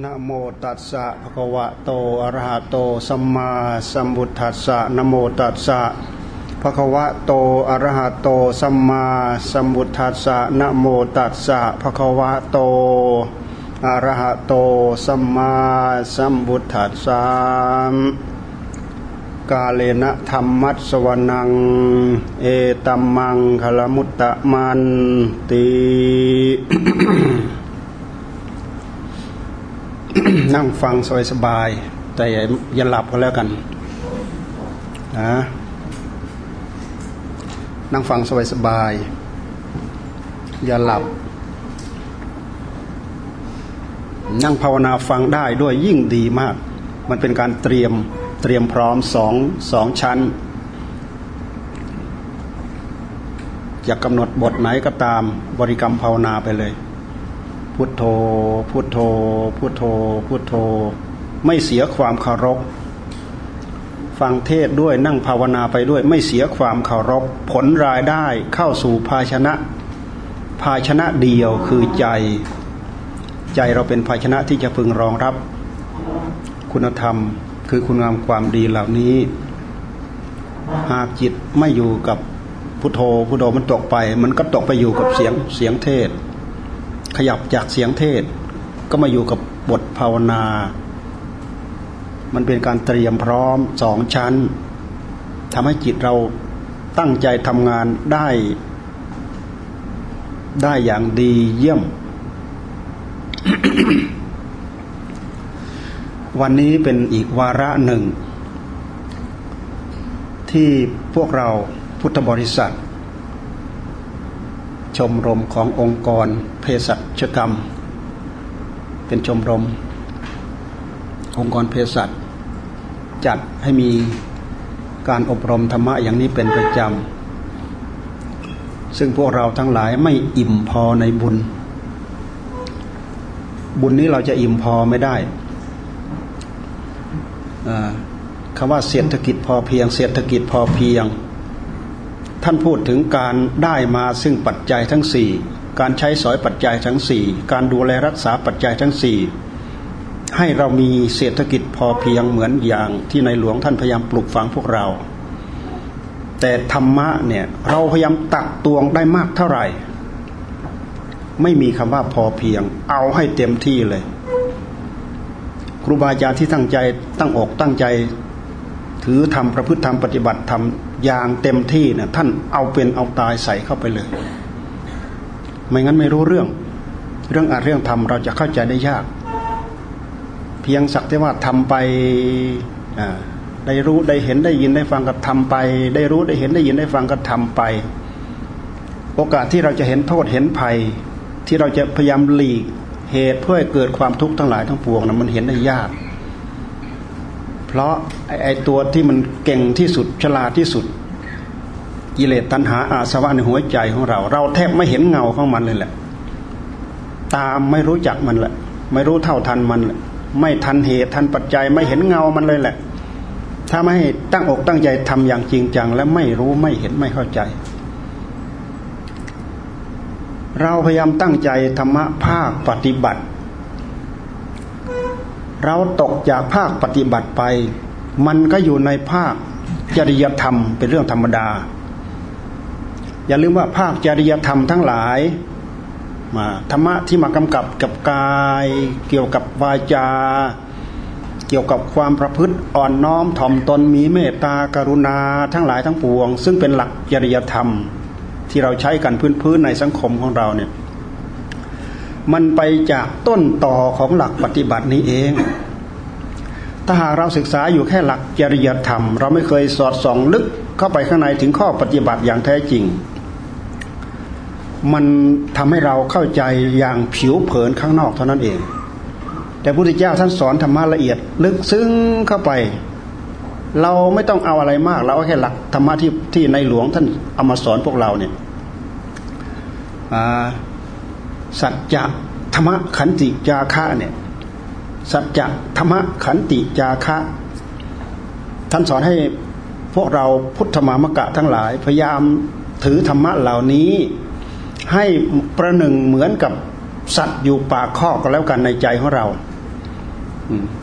นะโมตัสสะภะคะวะโตอะระหะโตสัมมาสัมพุทธัสสะนะโมตัสสะภะคะวะโตอะระหะโตสัมมาสัมพุทธัสสะนะโมตัสสะภะคะวะโตอะระหะโตสัมมาสัมพุทธัสสะกาเลนะธรรมัสวนัง เอตัมมังคลมุตตะมันติ นั่งฟังสบายๆแต่อย่าหลับก็แล้วกันนะนั่งฟังสบายๆอย่าหลับ นั่งภาวนาฟังได้ด้วยยิ่งดีมาก มันเป็นการเตรียมเตรียมพร้อมสองสองชั้นอยากกำหนดบทไหนก็ตามบริกรรมภาวนาไปเลย พุทโธ พุทโธ พุทโธ พุทโธ ไม่เสียความเคารพ ฟังเทศด้วยนั่งภาวนาไปด้วยไม่เสียความเคารพ ผลรายได้เข้าสู่ภาชนะ ภาชนะเดียวคือใจ ใจเราเป็นภาชนะที่จะพึงรองรับ คุณธรรมคือคุณงามความดีเหล่านี้ หากจิตไม่อยู่กับพุทโธพุทโธมันตกไป มันก็ตกไปอยู่กับเสียงเสียงเทศ ขยับจากเสียงเทศ ก็มาอยู่กับบทภาวนา มันเป็นการเตรียมพร้อมสองชั้นทำให้จิตเราตั้งใจทำงานได้ ได้อย่างดีเยี่ยม วันนี้เป็นอีกวาระหนึ่ง ที่พวกเราพุทธบริษัท ชมรมขององค์กรเภสัชกรรม เป็นชมรม องค์กรเภสัชจัดให้มีการอบรมธรรมะอย่างนี้เป็นประจำ ซึ่งพวกเราทั้งหลายไม่อิ่มพอในบุญ บุญนี้เราจะอิ่มพอไม่ได้คำว่าเศรษฐกิจพอเพียง เศรษฐกิจพอเพียง ท่านพูดถึงการได้มาซึ่งปัจจัยทั้งสี่การใช้สอยปัจจัยทั้งสี่การดูแลรักษาปัจจัยทั้งสี่ให้เรามีเศรษฐกิจพอเพียงเหมือนอย่างที่ในหลวงท่านพยายามปลูกฝังพวกเรา แต่ธรรมะเนี่ยเราพยายามตักตวงได้มากเท่าไหร่ ไม่มีคำว่าพอเพียง เอาให้เต็มที่เลย ครูบาอาจารย์ที่ตั้งใจตั้งอกตั้งใจ ถือทำประพฤติธรรมปฏิบัติธรรมอย่างเต็มที่นี่ยท่านเอาเป็นเอาตายใส่เข้าไปเลย ไม่งั้นไม่รู้เรื่อง เรื่องอาเรื่องทำเราจะเข้าใจได้ยาก เพียงสักแต่ว่าทำไปได้รู้ได้เห็นได้ยินได้ฟังก็ทำไป ได้รู้ได้เห็นได้ยินได้ฟังก็ทำไป โอกาสที่เราจะเห็นโทษเห็นภัย ที่เราจะพยายามหลีกเหตุเพื่อให้เกิดความทุกข์ทั้งหลายทั้งปวงนะมันเห็นได้ยาก เพราะไอตัวที่มันเก่งที่สุดฉลาดที่สุด กิเลสตัณหาอาสวะในหัวใจของเรา เราแทบไม่เห็นเงาของมันเลยแหละ ตามไม่รู้จักมันแหละ ไม่รู้เท่าทันมัน ไม่ทันเหตุทันปัจจัยไม่เห็นเงามันเลยแหละ ถ้าไม่ตั้งอกตั้งใจทำอย่างจริงจัง และไม่รู้ไม่เห็นไม่เข้าใจ เราพยายามตั้งใจธรรมะภาคปฏิบัติ เราตกจากภาคปฏิบัติไป มันก็อยู่ในภาคจริยธรรมเป็นเรื่องธรรมดา อย่าลืมว่าภาคจริยธรรมทั้งหลายมาธรรมะที่มากำกับกับกาย เกี่ยวกับวาจา เกี่ยวกับความประพฤติอ่อนน้อมถ่อมตนมีเมตตากรุณาทั้งหลายทั้งปวง ซึ่งเป็นหลักจริยธรรมที่เราใช้กันพื้นๆในสังคมของเราเนี่ย มันไปจากต้นต่อของหลักปฏิบัตินี้เอง ถ้าหากเราศึกษาอยู่แค่หลักจริยธรรม เราไม่เคยสอดส่องลึกเข้าไปข้างในถึงข้อปฏิบัติอย่างแท้จริง มันทำให้เราเข้าใจอย่างผิวเผินข้างนอกเท่านั้นเอง แต่พระพุทธเจ้าท่านสอนธรรมะละเอียด ลึกซึ้งเข้าไป เราไม่ต้องเอาอะไรมากเราเอาแค่หลักธรรมะที่ที่ในหลวงท่านเอามาสอนพวกเราเนี่ยอ่า สัจจะธรรมขันติจาคะเนี่ยสัจจะธรรมขันติจาคะ ท่านสอนให้พวกเราพุทธมามกะทั้งหลาย พยายามถือธรรมะเหล่านี้ ให้ประหนึ่งเหมือนกับสัตว์อยู่ปากคอกก็แล้วกันในใจของเรา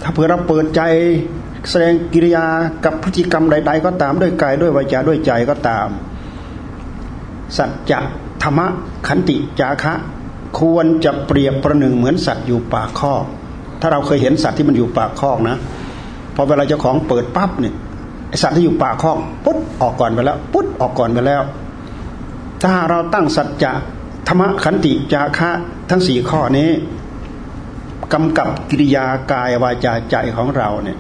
ถ้าเผื่อเราเปิดใจแสดงกิริยากับพฤติกรรมใด ๆ ก็ตามด้วยกายด้วยวาจาด้วยใจก็ตาม สัจจะธรรมะขันติจาคะ ควรจะเปรียบประหนึ่งเหมือนสัตว์อยู่ปากคอก ถ้าเราเคยเห็นสัตว์ที่มันอยู่ปากคอกนะ พอเวลาเจ้าของเปิดปั๊บเนี่ยสัตว์ที่อยู่ปากคอกปุ๊บออกก่อนไปแล้วปุ๊บออกก่อนไปแล้ว ถ้าเราตั้งสัจจะธรรมขันติจาคะทั้งสี่ข้อนี้กำกับกิริยากายวาจาใจของเราเนี่ย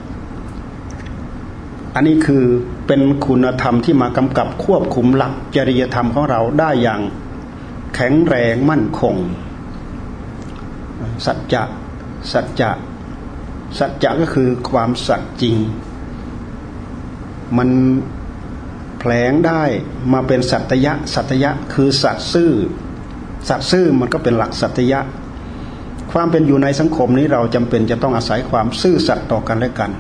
อันนี้คือเป็นคุณธรรมที่มากำกับควบคุมหลักจริยธรรมของเราได้อย่าง ข็งแรงมั่นคง สัจจะสัจจะสัจจะก็คือความสัตย์จริง มันแผลงได้มาเป็นสัตยะ สัตยะคือสัตซื่อ สัตซื่อมันก็เป็นหลักสัตยะ ความเป็นอยู่ในสังคมนี้เราจำเป็นจะต้องอาศัยความซื่อสัตย์ต่อกันและกัน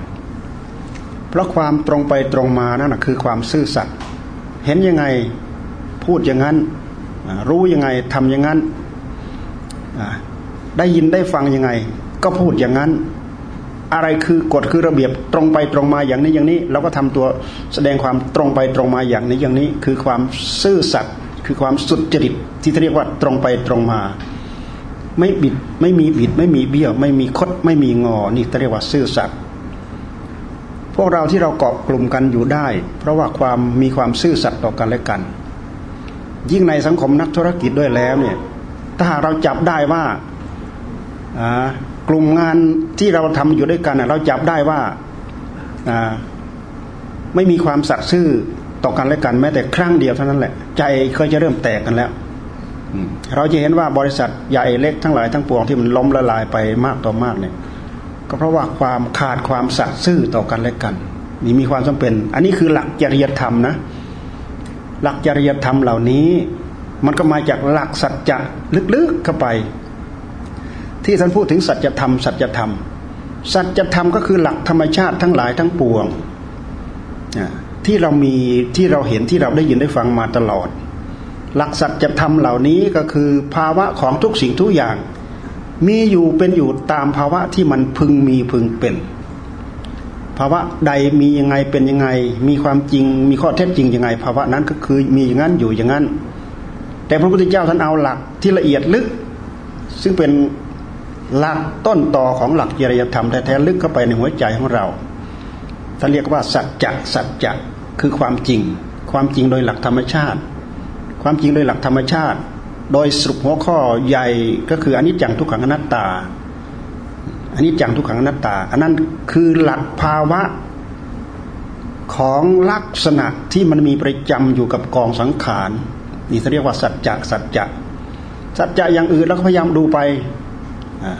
เพราะความตรงไปตรงมานั่นคือความซื่อสัตย์เห็นยังไงพูดอย่างนั้น รู้ยังไงทำอย่างนั้นได้ยินได้ฟังยังไง ก็พูดอย่างนั้น อะไรคือกฎคือระเบียบตรงไปตรงมาอย่างนี้อย่างนี้เราก็ทำตัวแสดงความตรงไปตรงมาอย่างนี้อย่างนี้ คือความซื่อสัตย์คือความสุดจริตที่เรียกว่าตรงไปตรงมา ไม่บิดไม่มีบิด ไม่มีเบี้ยว ไม่มีคดไม่มีงอนี่เรียกว่าซื่อสัตย์พวกเราที่เราเกาะกลุ่มกันอยู่ได้ เพราะว่าความมีความซื่อสัตย์ต่อกันและกัน ยิ่งในสังคมนักธุรกิจด้วยแล้วเนี่ยถ้าเราจับได้ว่ากลุ่มงานที่เราทำอยู่ด้วยกันเราจับได้ว่าไม่มีความสัตย์ซื่อต่อกันและกันแม้แต่ครั้งเดียวเท่านั้นแหละ ใจเคยจะเริ่มแตกกันแล้วเราจะเห็นว่าบริษัทใหญ่เล็กทั้งหลายทั้งปวงที่มันล้มละลายไปมากต่อมากเนี่ย ก็เพราะว่าความขาดความสัตย์ซื่อต่อกันและกัน นี่มีความจำเป็น อันนี้คือหลักจริยธรรมนะ หลักจริยธรรมเหล่านี้ มันก็มาจากหลักสัจจะลึกๆเข้าไป ที่ท่านพูดถึงสัจธรรมสัจธรรม สัจธรรมก็คือหลักธรรมชาติทั้งหลายทั้งปวงที่เรามีที่เราเห็นที่เราได้ยินได้ฟังมาตลอด หลักสัจธรรมเหล่านี้ก็คือภาวะของทุกสิ่งทุกอย่าง มีอยู่เป็นอยู่ตามภาวะที่มันพึงมีพึงเป็น ภาวะใดมียังไงเป็นยังไง มีความจริงมีข้อเท็จจริงยังไง ภาวะนั้นก็คือมีอย่างนั้นอยู่อย่างนั้น แต่พระพุทธเจ้าท่านเอาหลักที่ละเอียดลึก ซึ่งเป็นหลักต้นต่อของหลักจริยธรรมแท้ๆลึกเข้าไปในหัวใจของเราท่านเรียกว่าสัจจะสัจจะคือความจริง ความจริงโดยหลักธรรมชาติ ความจริงโดยหลักธรรมชาติ โดยสรุปหัวข้อใหญ่ก็คืออนิจจังทุกขังอนัตตา อันนี้จังทุกขังอนัตตา อันนั้นคือหลักภาวะของลักษณะที่มันมีประจำอยู่กับกองสังขารนี่เขาเรียกว่าสัจจะสัจจะสัจจะอย่างอื่นเราก็พยายามดูไป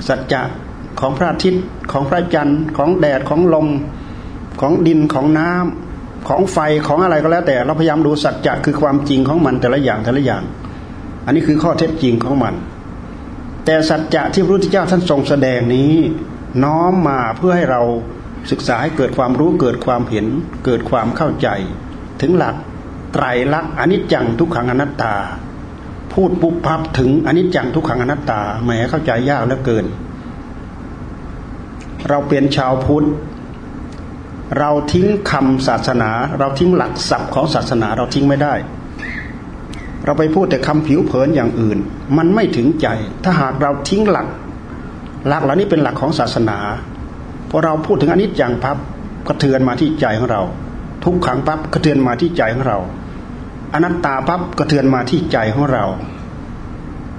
สัจจะของพระอาทิตย์ของพระจันทร์ของแดดของลมของดินของน้ำของไฟของอะไรก็แล้วแต่ เราพยายามดูสัจจะคือความจริงของมันแต่ละอย่างแต่ละอย่าง อันนี้คือข้อเท็จจริงของมัน แต่สัจจะที่พระพุทธเจ้าท่านทรงแสดงนี้ น้อมมาเพื่อให้เราศึกษาให้เกิดความรู้เกิดความเห็น เกิดความเข้าใจ ถึงหลักไตรลักษณ์อนิจจังทุกขังอนัตตา พูดปุ๊บพับถึงอนิจจังทุกขังอนัตตาแหมเข้าใจยากเหลือเกิน เราเป็นชาวพุทธเราทิ้งคำศาสนา เราทิ้งหลักศัพท์ของศาสนาเราทิ้งไม่ได้ เราไปพูดแต่คำผิวเผินอย่างอื่น มันไม่ถึงใจ ถ้าหากเราทิ้งหลัก หลักเหล่านี้เป็นหลักของศาสนาพอเราพูดถึงอนิจจังพับกระเทือนมาที่ใจของเรา ทุกขังปั๊บกระเทือนมาที่ใจของเรา อนัตตาปั๊บกระเทือนมาที่ใจของเรา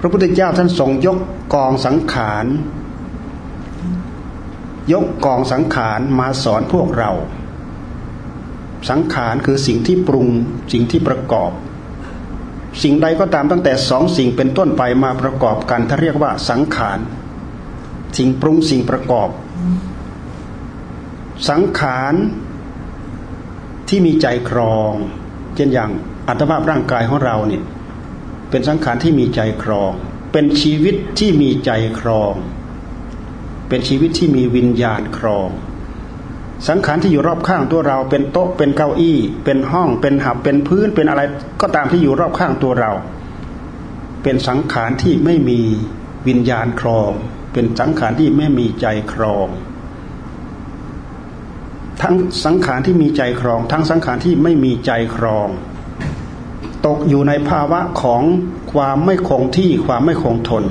พระพุทธเจ้าท่านทรงยกกองสังขารยกกองสังขารมาสอนพวกเรา สังขารคือสิ่งที่ปรุงสิ่งที่ประกอบ สิ่งใดก็ตามตั้งแต่สองสิ่งเป็นต้นไปมาประกอบกันถ้าเรียกว่าสังขาร สิ่งปรุงสิ่งประกอบ สังขารที่มีใจครอง เช่นอย่างอัตภาพร่างกายของเราเนี่ยเป็นสังขารที่มีใจครอง เป็นชีวิตที่มีใจครอง เป็นชีวิตที่มีวิญญาณครอง สังขารที่อยู่รอบข้างตัวเรา เป็นโต๊ะเป็นเก้าอี้ เป็นห้องเป็นหับเป็นพื้นเป็นอะไรก็ตามที่อยู่รอบข้างตัวเรา เป็นสังขารที่ไม่มีวิญญาณครอง เป็นสังขารที่ไม่มีใจครอง ทั้งสังขารที่มีใจครอง ทั้งสังขารที่ไม่มีใจครอง ตกอยู่ในภาวะของความไม่คงที่ความไม่คงทน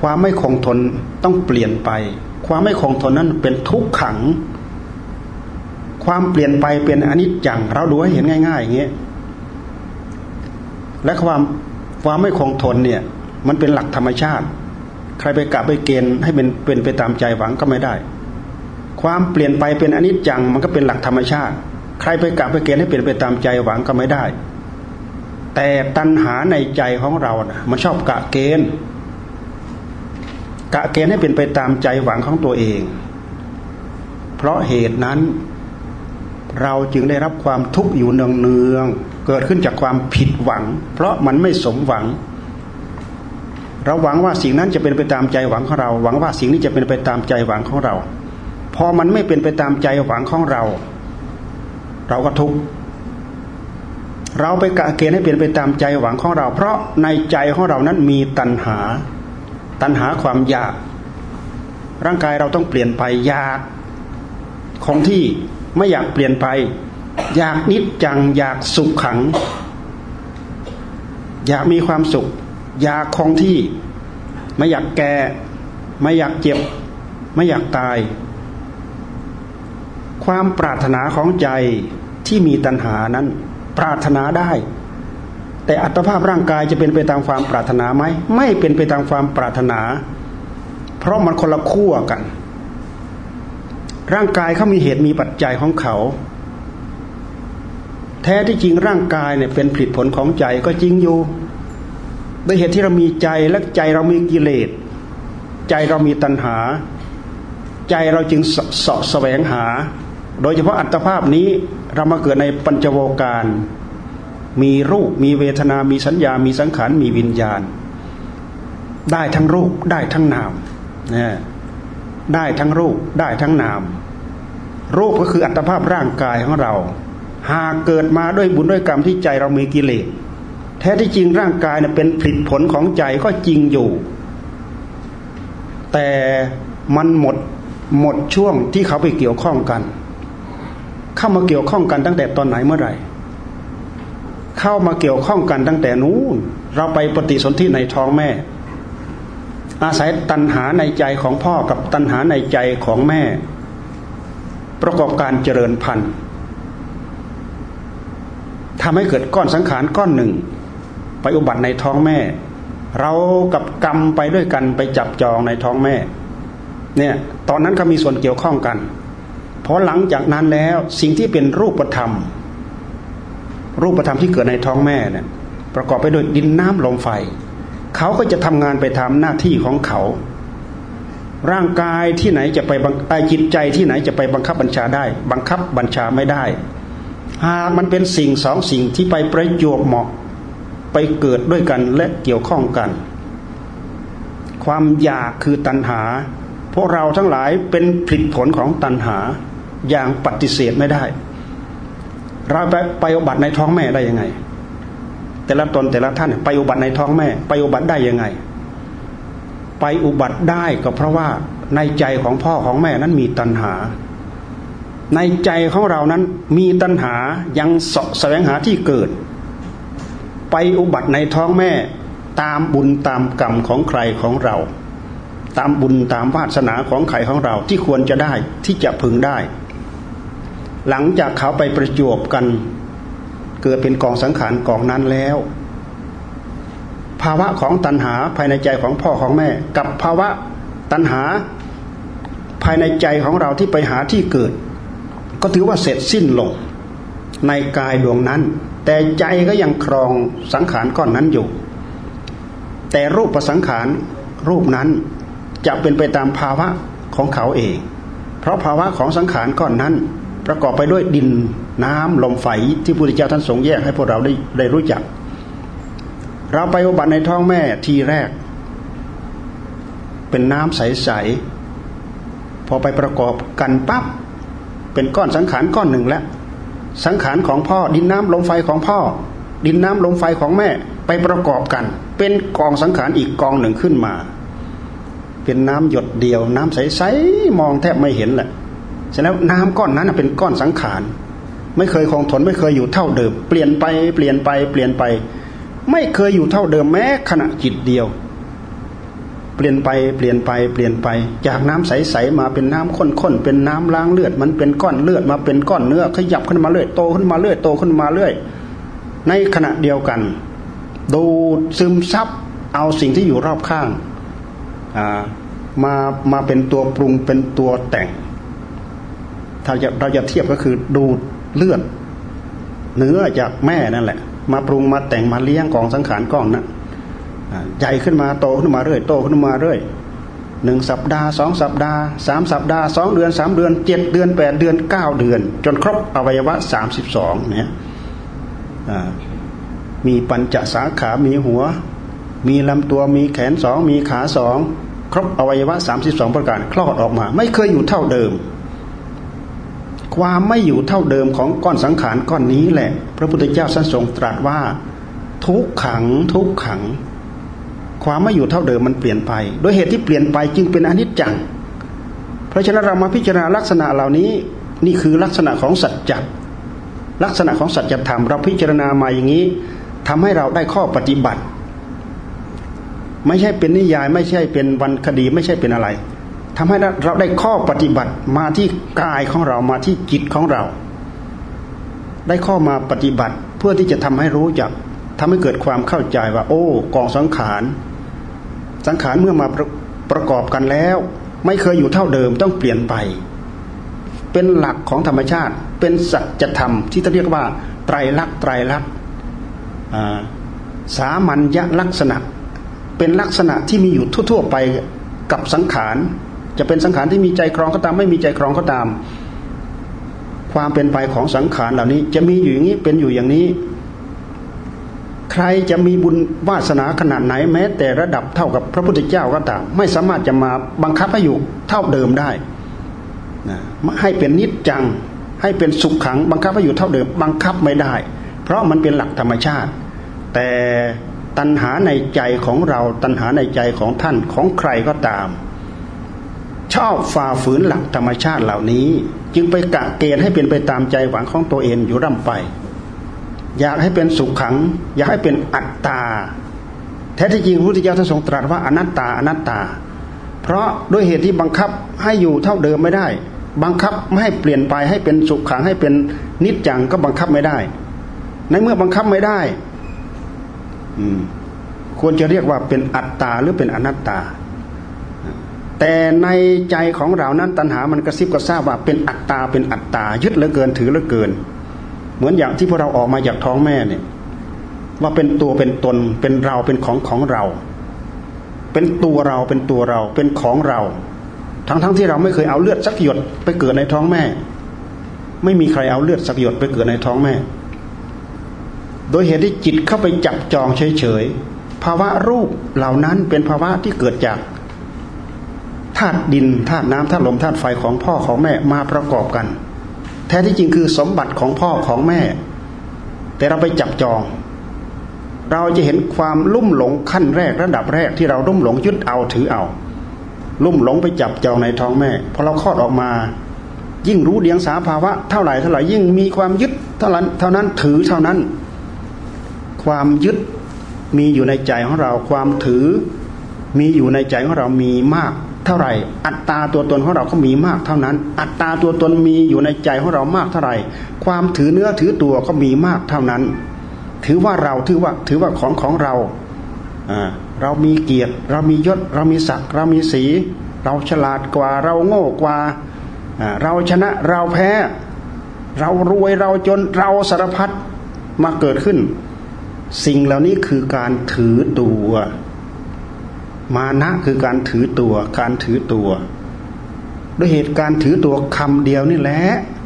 ความไม่คงทนต้องเปลี่ยนไป ความไม่คงทนนั้นเป็นทุกขัง ความเปลี่ยนไปเป็นอนิจจังเราดูให้เห็นง่าย ๆ อย่างเงี้ยและความความไม่คงทนเนี่ย มันเป็นหลักธรรมชาติ ใครไปกะไปเกณฑ์ให้เป็นเป็นไปตามใจหวังก็ไม่ได้ ความเปลี่ยนไปเป็นอนิจจังมันก็เป็นหลักธรรมชาติ ใครไปกะไปเกณฑ์ให้เป็นไปตามใจหวังก็ไม่ได้ แต่ตัณหาในใจของเรานะมันชอบกะเกณฑ์ กะเกณฑ์ให้เป็นไปตามใจหวังของตัวเอง เพราะเหตุนั้น เราจึงได้รับความทุกข์อยู่เนืองๆเกิดขึ้นจากความผิดหวัง เพราะมันไม่สมหวัง เราหวังว่าสิ่งนั้นจะเป็นไปตามใจหวังของเรา หวังว่าสิ่งนี้จะเป็นไปตามใจหวังของเรา พอมันไม่เป็นไปตามใจหวังของเรา เราก็ทุกข์เราไปกะเกณฑ์ให้เป็นไปตามใจหวังของเรา เพราะในใจของเรานั้นมีตัณหา ตัณหาความอยาก ร่างกายเราต้องเปลี่ยนไปอยากของที่ไม่อยากเปลี่ยนไป อยากนิจจังอยากสุขขัง อยากมีความสุข อยากคงที่ ไม่อยากแก่ ไม่อยากเจ็บ ไม่อยากตาย ความปรารถนาของใจที่มีตัณหานั้น ปรารถนาได้ แต่อัตภาพร่างกายจะเป็นไปตามความปรารถนาไหมไม่เป็นไปตามความปรารถนา เพราะมันคนละขั้วกัน ร่างกายเขามีเหตุมีปัจจัยของเขา แท้ที่จริงร่างกายเนี่ยเป็นผลิตผลของใจก็จริงอยู่ด้วยเหตุที่เรามีใจและใจเรามีกิเลสใจเรามีตัณหา ใจเราจึงเสาะแสวงหา โดยเฉพาะอัตภาพนี้เรามาเกิดในปัญจโวการ มีรูป มีเวทนา มีสัญญา มีสังขาร มีวิญญาณ ได้ทั้งรูป ได้ทั้งนามนะได้ทั้งรูป ได้ทั้งนาม รูปก็คืออัตภาพร่างกายของเรา หากเกิดมาด้วยบุญด้วยกรรมที่ใจเรามีกิเลส แท้ที่จริงร่างกายเนี่ยเป็นผลผลของใจก็จริงอยู่ แต่มันหมดหมดช่วงที่เขาไปเกี่ยวข้องกัน เข้ามาเกี่ยวข้องกันตั้งแต่ตอนไหนเมื่อไหร่ เข้ามาเกี่ยวข้องกันตั้งแต่นู้นเราไปปฏิสนธิในท้องแม่ อาศัยตัณหาในใจของพ่อกับตัณหาในใจของแม่ ประกอบการเจริญพันธุ์ทำให้เกิดก้อนสังขารก้อนหนึ่ง ไปอุบัติในท้องแม่ เรากับกรรมไปด้วยกันไปจับจองในท้องแม่ เนี่ยตอนนั้นก็มีส่วนเกี่ยวข้องกันพอหลังจากนั้นแล้วสิ่งที่เป็นรูปธรรม รูปธรรมที่เกิดในท้องแม่เนี่ยประกอบไปด้วยดินน้ำลมไฟ เขาก็จะทำงานไปทำหน้าที่ของเขา ร่างกายที่ไหนจะไปบังจิตใจที่ไหนจะไปบังคับบัญชาได้ บังคับบัญชาไม่ได้ หากมันเป็นสิ่งสองสิ่งที่ไปประโยชน์เหมาะ ไปเกิดด้วยกันและเกี่ยวข้องกัน ความอยากคือตัณหา พวกเราทั้งหลายเป็นผลผลของตัณหาอย่างปฏิเสธไม่ได้ เราไปไปอบัติในท้องแม่ได้ยังไง แต่ละตนแต่ละท่านไปอุบัติในท้องแม่ ไปอุบัติได้ยังไง ไปอุบัติได้ก็เพราะว่าในใจของพ่อของแม่นั้นมีตัณหา ในใจของเรานั้นมีตัณหายังสะแสวงหาที่เกิด ไปอุบัติในท้องแม่ตามบุญตามกรรมของใครของเรา ตามบุญตามวาสนาของใครของเราที่ควรจะได้ที่จะพึงได้ หลังจากเขาไปประจวบกัน เกิดเป็นกองสังขารกองนั้นแล้ว ภาวะของตัณหาภายในใจของพ่อของแม่ กับภาวะตัณหาภายในใจของเราที่ไปหาที่เกิด ก็ถือว่าเสร็จสิ้นลง ในกายดวงนั้น แต่ใจก็ยังครองสังขารก้อนนั้นอยู่ แต่รูปประสังขารรูปนั้นจะเป็นไปตามภาวะของเขาเอง เพราะภาวะของสังขารก้อนนั้น ประกอบไปด้วยดินน้ำลมไฟที่พระพุทธเจ้าท่านทรงแยกให้พวกเราได้ได้รู้จัก เราไปอุบัติในท้องแม่ทีแรก เป็นน้ำใสๆพอไปประกอบกันปั๊บเป็นก้อนสังขารก้อนหนึ่งแล้วสังขารของพ่อ ดินน้ำลมไฟของพ่อ ดินน้ำลมไฟของแม่ไปประกอบกัน เป็นกองสังขารอีกกองหนึ่งขึ้นมา เป็นน้ำหยดเดียว น้ำใสๆมองแทบไม่เห็นแหละ เสร็จแล้วน้ำก้อนนั้นเป็นก้อนสังขาร ไม่เคยคงทนไม่เคยอยู่เท่าเดิม เปลี่ยนไปเปลี่ยนไปเปลี่ยนไป ไม่เคยอยู่เท่าเดิมแม้ขณะจิตเดียว เปลี่ยนไปเปลี่ยนไปเปลี่ยนไป จากน้ำใสๆมาเป็นน้ำข้นๆเป็นน้ำล้างเลือด มันเป็นก้อนเลือดมาเป็นก้อนเนื้อขยับขึ้นมาเรื่อยโตขึ้นมาเรื่อยโตขึ้นมาเรื่อย ในขณะเดียวกัน ดูซึมซับเอาสิ่งที่อยู่รอบข้างมามาเป็นตัวปรุงเป็นตัวแต่ง ถ้าเราจะเทียบก็คือดูดเลือดเนื้อจากแม่นั่นแหละ มาปรุงมาแต่งมาเลี้ยงกองสังขารกองนั้นใหญ่ขึ้นมาโตขึ้นมาเรื่อยโตขึ้นมาเรื่อยหนึ่งสัปดาห์สองสัปดาห์สามสัปดาห์สองเดือนสามเดือนเจ็ดเดือนแปดเดือนเก้าเดือน จนครบอวัยวะสามสิบสองเนี่ยมีปัญจสาขา มีหัว มีลำตัว มีแขนสอง มีขาสอง ครบอวัยวะสามสิบสองประการ คลอดออกมา ไม่เคยอยู่เท่าเดิม ความไม่อยู่เท่าเดิมของก้อนสังขารก้อนนี้แหละ พระพุทธเจ้าสั้นทรงตรัสว่า ทุกขังทุกขัง ความไม่อยู่เท่าเดิมมันเปลี่ยนไป โดยเหตุที่เปลี่ยนไปจึงเป็นอนิจจัง เพราะฉะนั้นเรามาพิจารณาลักษณะเหล่านี้นี่คือลักษณะของสัจจ์ลักษณะของสัจธรรมเราพิจารณามาอย่างนี้ทำให้เราได้ข้อปฏิบัติ ไม่ใช่เป็นนิยาย ไม่ใช่เป็นวันคดี ไม่ใช่เป็นอะไร ทำให้เราได้ข้อปฏิบัติมาที่กายของเรามาที่จิตของเรา ได้ข้อมาปฏิบัติเพื่อที่จะทำให้รู้จักทำให้เกิดความเข้าใจว่า โอ้ กองสังขารสังขารเมื่อมาประประกอบกันแล้ว ไม่เคยอยู่เท่าเดิมต้องเปลี่ยนไป เป็นหลักของธรรมชาติ เป็นสัจธรรมที่เขาเรียกว่า ไตรลักษณ์ไตรลักษณ์สามัญญลักษณะ เป็นลักษณะที่มีอยู่ทั่ว ๆ ไปกับสังขาร จะเป็นสังขารที่มีใจครองก็ตาม ไม่มีใจครองก็ตาม ความเป็นไปของสังขารเหล่านี้ จะมีอยู่อย่างนี้เป็นอยู่อย่างนี้ ใครจะมีบุญวาสนาขนาดไหนแม้ แต่ระดับเท่ากับพระพุทธเจ้าก็ตาม ไม่สามารถจะมาบังคับให้อยู่เท่าเดิมได้ให้เป็นนิจจัง ให้เป็นสุขขัง บังคับให้อยู่เท่าเดิม บังคับไม่ได้ เพราะมันเป็นหลักธรรมชาติ แต่ตัณหาในใจของเราตัณหาในใจของท่านของใครก็ตาม ชอบฝ่าฝืนหลักธรรมชาติเหล่านี้ จึงไปกะเกณฑ์ให้เป็นไปตามใจหวังของตัวเองอยู่ร่ำไป อยากให้เป็นสุขขัง อยากให้เป็นอัตตาแท้ที่จริงพระพุทธเจ้าท่านทรงตรัสว่าอนัตตาอนัตตา เพราะด้วยเหตุที่บังคับให้อยู่เท่าเดิมไม่ได้ บังคับไม่ให้เปลี่ยนไปให้เป็นสุขขังให้เป็นนิจจังก็บังคับไม่ได้ ในเมื่อบังคับไม่ได้ อืมควรจะเรียกว่าเป็นอัตตาหรือเป็นอนัตตา แต่ในใจของเรานั้นตัณหามันกระซิบกระซาบว่าเป็นอัตตาเป็นอัตตายึดเหลือเกินถือเหลือเกิน เหมือนอย่างที่พวกเราออกมาจากท้องแม่เนี่ยว่าเป็นตัวเป็นตนเป็นเราเป็นของของเรา เป็นตัวเราเป็นตัวเราเป็นของเรา ทั้งๆทที่เราไม่เคยเอาเลือดสักหยดไปเกิดในท้องแม่ ไม่มีใครเอาเลือดสักหยดไปเกิดในท้องแม่ โดยเหตุที่จิตเข้าไปจับจองเฉยๆภาวะรูปเหล่านั้นเป็นภาวะที่เกิดจาก ธาตุดินธาตุน้ำธาตุลมธาตุไฟของพ่อของแม่มาประกอบกัน แท้ที่จริงคือสมบัติของพ่อของแม่ แต่เราไปจับจอง เราจะเห็นความลุ่มหลงขั้นแรกระดับแรกที่เราลุ่มหลงยึดเอาถือเอา ลุ่มหลงไปจับจองในท้องแม่พอเราคลอดออกมา ยิ่งรู้เดียงสาภาวะเท่าไหร่เท่าไหร่ยิ่งมีความยึดเท่านั้นเท่านั้นถือเท่านั้น ความยึดมีอยู่ในใจของเราความถือมีอยู่ในใจของเรามีมาก เท่าไหร่ อัตตาตัวตนของเราก็มีมากเท่านั้น อัตตาตัวตนมีอยู่ในใจของเรามากเท่าไหร่ ความถือเนื้อถือตัวก็มีมากเท่านั้น ถือว่าเราถือว่าถือว่าของของเราอ่าเรามีเกียรติ เรามียศ เรามีศักดิ์เรามีสี เราฉลาดกว่า เราโง่กว่า เราชนะเราแพ้ เรารวยเราจนเราสารพัดมาเกิดขึ้น สิ่งเหล่านี้คือการถือตัว มานะคือการถือตัว การถือตัว ด้วยเหตุการถือตัวคำเดียวนี่แหละ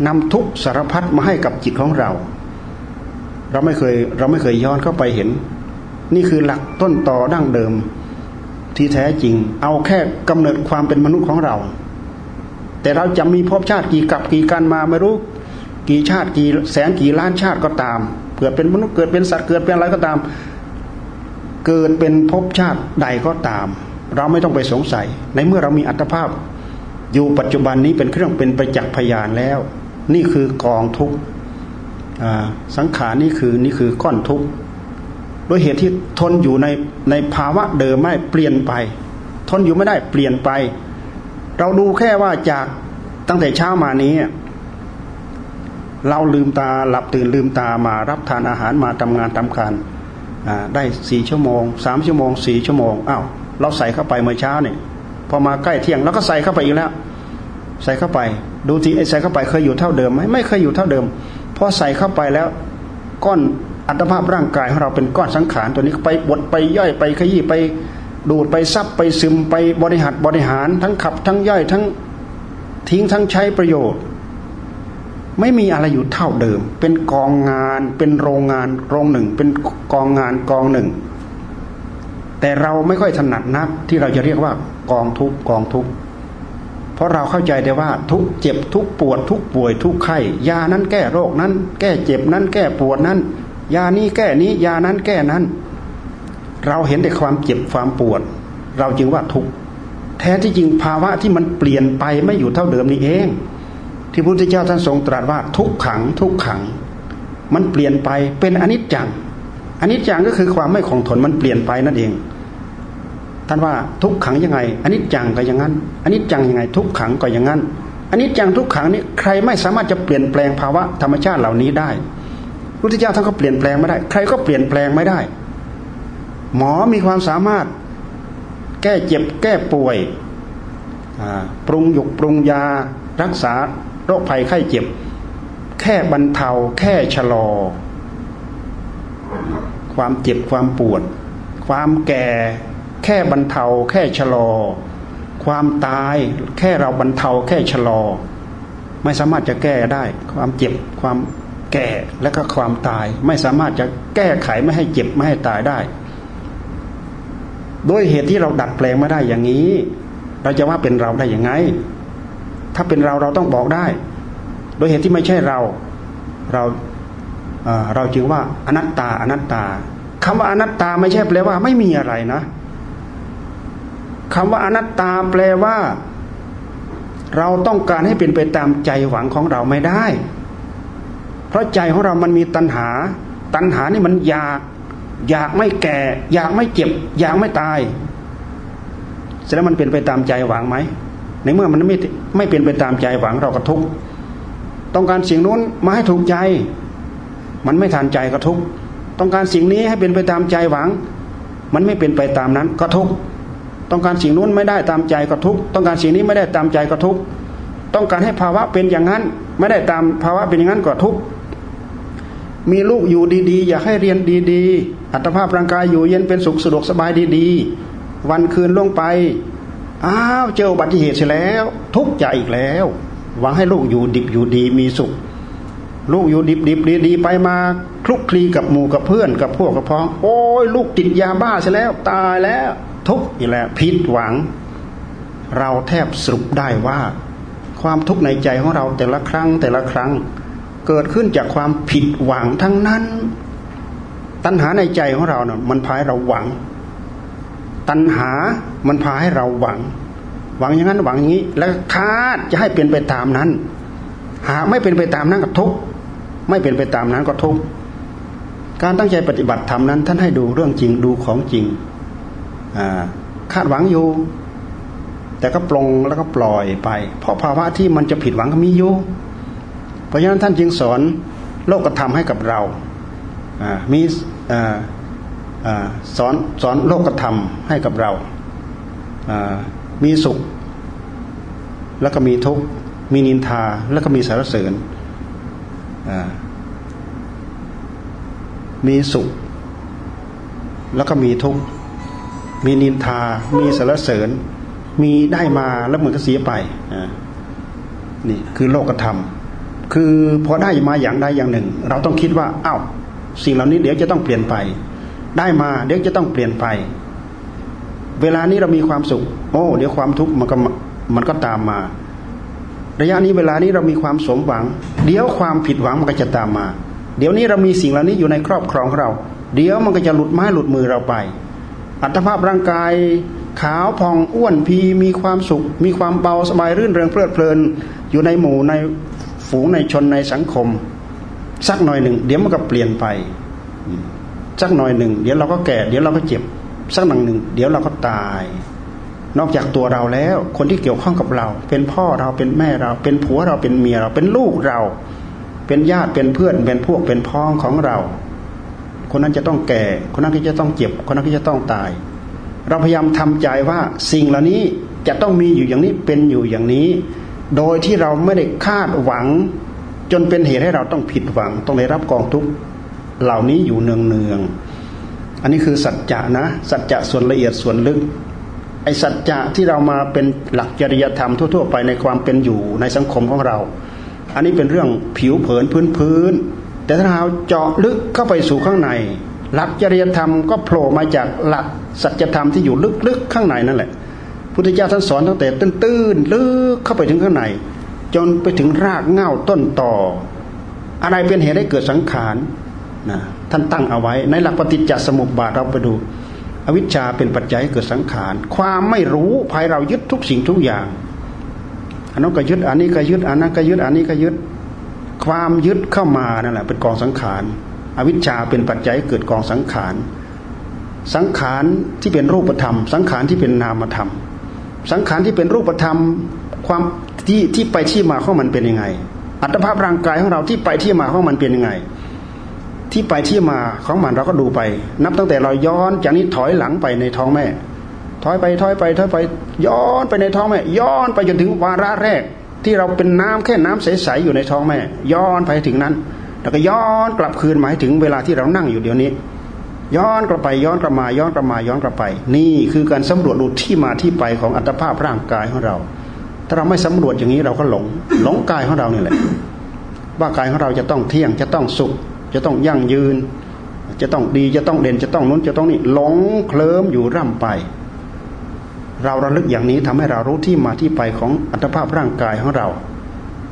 นำทุกสารพัดมาให้กับจิตของเรา เราไม่เคยเราไม่เคยย้อนเข้าไปเห็น นี่คือหลักต้นต่อดั้งเดิม ที่แท้จริง เอาแค่กำเนิดความเป็นมนุษย์ของเรา แต่เราจะมีภพชาติกี่กับกี่กันมาไม่รู้ กี่ชาติกี่แสนกี่ล้านชาติก็ตามเกิดเป็นมนุษย์เกิดเป็นสัตว์เกิดเป็นอะไรก็ตาม เกิดเป็นภพชาติใดก็ตาม เราไม่ต้องไปสงสัย ในเมื่อเรามีอัตภาพ อยู่ปัจจุบันนี้เป็นเครื่องเป็นประจักษ์พยานแล้ว นี่คือกองทุกข์สังขารนี่คือนี่คือก้อนทุกข์โดยเหตุที่ทนอยู่ในในภาวะเดิมไม่เปลี่ยนไป ทนอยู่ไม่ได้เปลี่ยนไป เราดูแค่ว่าจากตั้งแต่เช้ามานี้ เราลืมตาหลับตื่นลืมตามารับทานอาหารมาทำงานทำการ ได้สี่ชั่วโมงสามชั่วโมงสี่ชั่วโมงอ้าวเราใส่เข้าไปเมื่อเช้าเนี่ยพอมาใกล้เที่ยงเราก็ใส่เข้าไปอีกแล้ว ใส่เข้าไป ดูทีไอ้ใส่เข้าไปเคยอยู่เท่าเดิมไหมไม่เคยอยู่เท่าเดิมพอใส่เข้าไปแล้วก้อนอัตภาพร่างกายของเราเป็นก้อนสังขารตัวนี้ไปบดไปย่อยไปขยี้ไปดูดไปซับไปซึมไปบริหารบริหาร ทั้งขับทั้งย่อยทั้งทิ้งทั้งใช้ประโยชน์ ไม่มีอะไรอยู่เท่าเดิม เป็นกองงาน เป็นโรงงาน โรงหนึ่ง เป็นกองงานกองหนึ่ง แต่เราไม่ค่อยถนัดนัก ที่เราจะเรียกว่ากองทุกกองทุกเพราะเราเข้าใจได้ว่าทุกเจ็บทุกปวด ทุกป่วย ทุกไข้ยานั้นแก้โรคนั้น แก้เจ็บนั้น แก้ปวดนั้น ยานี้แก้นี้ ยานั้นแก้นั้น เราเห็นแต่ความเจ็บความปวด เราจึงว่าทุกแท้ที่จริงภาวะที่มันเปลี่ยนไปไม่อยู่เท่าเดิมนี่เอง ที่พระพุทธเจ้าท่านทรงตรัสว่าทุกขัง ทุกขัง มันเปลี่ยนไปเป็นอนิจจังอนิจจังก็คือความไม่คงทนมันเปลี่ยนไปนั่นเอง ท่านว่าทุกขังยังไงอนิจจังก็อย่างนั้นอนิจจังยังไง ทุกขังก็อย่างนั้นอนิจจังทุกขังนี่ใครไม่สามารถจะเปลี่ยนแปลงภาวะธรรมชาติเหล่านี้ได้พุทธเจ้าท่านก็เปลี่ยนแปลงไม่ได้ ใครก็เปลี่ยนแปลงไม่ได้ หมอมีความสามารถแก้เจ็บแก้ป่วยปรุงหยุกปรุงยารักษา โรคภัยไข้เจ็บ แค่บรรเทา แค่ชะลอ ความเจ็บความปวด ความแก่ แค่บรรเทา แค่ชะลอ ความตายแค่เราบรรเทา แค่ชะลอ ไม่สามารถจะแก้ได้ ความเจ็บความแก่และก็ความตาย ไม่สามารถจะแก้ไขไม่ให้เจ็บไม่ให้ตายได้ด้วยเหตุที่เราดัดแปลงไม่ได้อย่างนี้ เราจะว่าเป็นเราได้ยังไง ถ้าเป็นเราเราต้องบอกได้ โดยเหตุที่ไม่ใช่เราเราเราจึงว่าอนัตตาอนัตตาคำว่าอนัตตาไม่ใช่แปลว่า ไม่มีอะไรนะคำว่าอนัตตาแปลว่า เราต้องการให้เป็นไปตามใจหวังของเราไม่ได้ เพราะใจของเรามันมีตัณหา ตัณหานี่มันอยาก อยากไม่แก่ อยากไม่เจ็บ อยากไม่ตายแสดงมันเป็นไปตามใจหวังไหม ในเมื่อมันไม่ไม่เป็นไปตามใจหวังเราก็ทุกข์ต้องการสิ่งนู้นมาให้ถูกใจ มันไม่ทานใจก็ทุกข์ต้องการสิ่งนี้ให้เป็นไปตามใจหวัง มันไม่เป็นไปตามนั้นก็ทุกข์ต้องการสิ่งนู้นไม่ได้ตามใจก็ทุกต้องการสิ่งนี้ไม่ได้ตามใจก็ทุกต้องการให้ภาวะเป็นอย่างนั้น ไม่ได้ตามภาวะเป็นอย่างนั้นก็ทุกมีลูกอยู่ดีๆ อยากให้เรียนดีๆ อัตภาพร่างกายอยู่เย็นเป็นสุขสะดวกสบายดีๆ วันคืนล่วงไป อ้าวเจออุบัติเหตุเสียแล้ว ทุกข์ใจอีกแล้ว หวังให้ลูกอยู่ดิบอยู่ดีมีสุข ลูกอยู่ดิบดิบดีดีไปมาคลุกคลีกับหมู่กับเพื่อนกับพวกกับพ้อง โอ้ยลูกติดยาบ้าเสียแล้ว ตายแล้ว ทุกข์อีกแล้วผิดหวัง เราแทบสรุปได้ว่า ความทุกข์ในใจของเราแต่ละครั้งแต่ละครั้ง เกิดขึ้นจากความผิดหวังทั้งนั้น ตัณหาในใจของเราเนะ่ยมันพาให้เราหวัง ตัณหามันพาให้เราหวัง หวังอย่างนั้นหวังอย่างนี้ แล้วคาดจะให้เป็นไปตามนั้น หากไม่เป็นไปตามนั้นก็ทุกข์ไม่เป็นไปตามนั้นก็ทุกข์การตั้งใจปฏิบัติธรรมนั้น ท่านให้ดูเรื่องจริงดูของจริงคาดหวังอยู่ แต่ก็ปลงแล้วก็ปล่อยไป เพราะภาวะที่มันจะผิดหวังก็มีอยู่เพราะฉะนั้นท่านจึงสอนโลกธรรมให้กับเรามี สอนสอนโลกธรรมให้กับเรา มีสุข แล้วก็มีทุกข์ มีนินทา แล้วก็มีสารเสริญ มีสุข แล้วก็มีทุกข์ มีนินทา มีสารเสริญ มีได้มาแล้วเหมือนก็เสียไปนี่คือโลกธรรม คือพอได้มาอย่างใดอย่างหนึ่ง เราต้องคิดว่าอ้าวสิ่งเหล่านี้เดี๋ยวจะต้องเปลี่ยนไป ได้มาเดี๋ยวจะต้องเปลี่ยนไป เวลานี้เรามีความสุข โอ้ เดี๋ยวความทุกข์มันก็มันก็ตามมา ระยะนี้เวลานี้เรามีความสมหวัง เดี๋ยวความผิดหวังมันก็จะตามมา เดี๋ยวนี้เรามีสิ่งเหล่านี้อยู่ในครอบครองเรา เดี๋ยวมันก็จะหลุดไม้หลุดมือเราไป อัตภาพร่างกายขาวพองอ้วนพีมีความสุข มีความเบาสบายรื่นเริงเพลิดเพลิน อยู่ในหมู่ในฝูงในชนในสังคม สักหน่อยหนึ่ง เดี๋ยวมันก็เปลี่ยนไป สักหน่อยหนึ่ง เดี๋ยวเราก็แก่ เดี๋ยวเราก็เจ็บ สักหนังหนึ่ง เดี๋ยวเราก็ตาย นอกจากตัวเราแล้ว คนที่เกี่ยวข้องกับเรา เป็นพ่อเราเป็นแม่เรา เป็นผัวเราเป็นเมียเราเป็นลูกเรา เป็นญาติเป็นเพื่อน เป็นพวกเป็นพ้องของเรา คนนั้นจะต้องแก่ คนนั้นก็จะต้องเจ็บ คนนั้นก็จะต้องตาย เราพยายามทำใจว่าสิ่งเหล่านี้จะต้องมีอยู่อย่างนี้เป็นอยู่อย่างนี้ โดยที่เราไม่ได้คาดหวัง จนเป็นเหตุให้เราต้องผิดหวัง ต้องได้รับกองทุกข์ เหล่านี้อยู่เนืองเนืองอันนี้คือสัจจะนะ สัจจะส่วนละเอียดส่วนลึก ไอ้สัจจะที่เรามาเป็นหลักจริยธรรมทั่ว ๆ ไปในความเป็นอยู่ในสังคมของเรา อันนี้เป็นเรื่องผิวเผินพื้นพื้น แต่ถ้าเราเจาะลึกเข้าไปสู่ข้างใน หลักจริยธรรมก็โผล่มาจากหลักสัจธรรมที่อยู่ลึกๆข้างในนั่นแหละพุทธเจ้าท่านสอนตั้งแต่ตื้นๆลึกเข้าไปถึงข้างใน จนไปถึงรากเง้าต้นต่อ อะไรเป็นเหตุให้เกิดสังขาร นะท่านตั้งเอาไว้ ในหลักปฏิจจสมุปบาทเราไปดู อวิชชาเป็นปัจจัยให้เกิดสังขาร ความไม่รู้ภายเรายึดทุกสิ่งทุกอย่างอันนั้นก็ยึดอันนี้ก็ยึดอันนั้นก็ยึดอันนี้ก็ยึด ความยึดเข้ามานั่นแหละเป็นกองสังขาร อวิชชาเป็นปัจจัยเกิดกองสังขาร สังขารที่เป็นรูปธรรม สังขารที่เป็นนามธรรม สังขารที่เป็นรูปธรรมความที่ที่ไปที่มาของมันเป็นยังไง อัตภาพร่างกายของเราที่ไปที่มาของมันเป็นยังไง ที่ไปที่มาของมันเราก็ดูไป นับตั้งแต่เราย้อนจากนี้ถอยหลังไปในท้องแม่ ถอยไปถอยไปถอยไปย้อนไปในท้องแม่ ย้อนไปจนถึงวาระแรก ที่เราเป็นน้ำแค่น้ำใสๆอยู่ในท้องแม่ ย้อนไปถึงนั้น แล้วก็ย้อนกลับคืนมายถึงเวลาที่เรานั่งอยู่เดี๋ยวนี้ ย้อนกลับไปย้อนกลับมาย้อนกลับมาย้อนกลับไป นี่คือการสำรวจดูที่มาที่ไปของอัตภาพร่างกายของเรา ถ้าเราไม่สำรวจอย่างนี้เราก็หลงหลงกายของเราเนี่ยแหละว่ากายของเราจะต้องเที่ยงจะต้องสุข จะต้องยั่งยืน จะต้องดีจะต้องเด่นจะต้องนู้นจะต้องนี่หลงเคลิ้มอยู่ร่ำไป เราระลึกอย่างนี้ทำให้เรารู้ที่มาที่ไปของอัตภาพร่างกายของเรา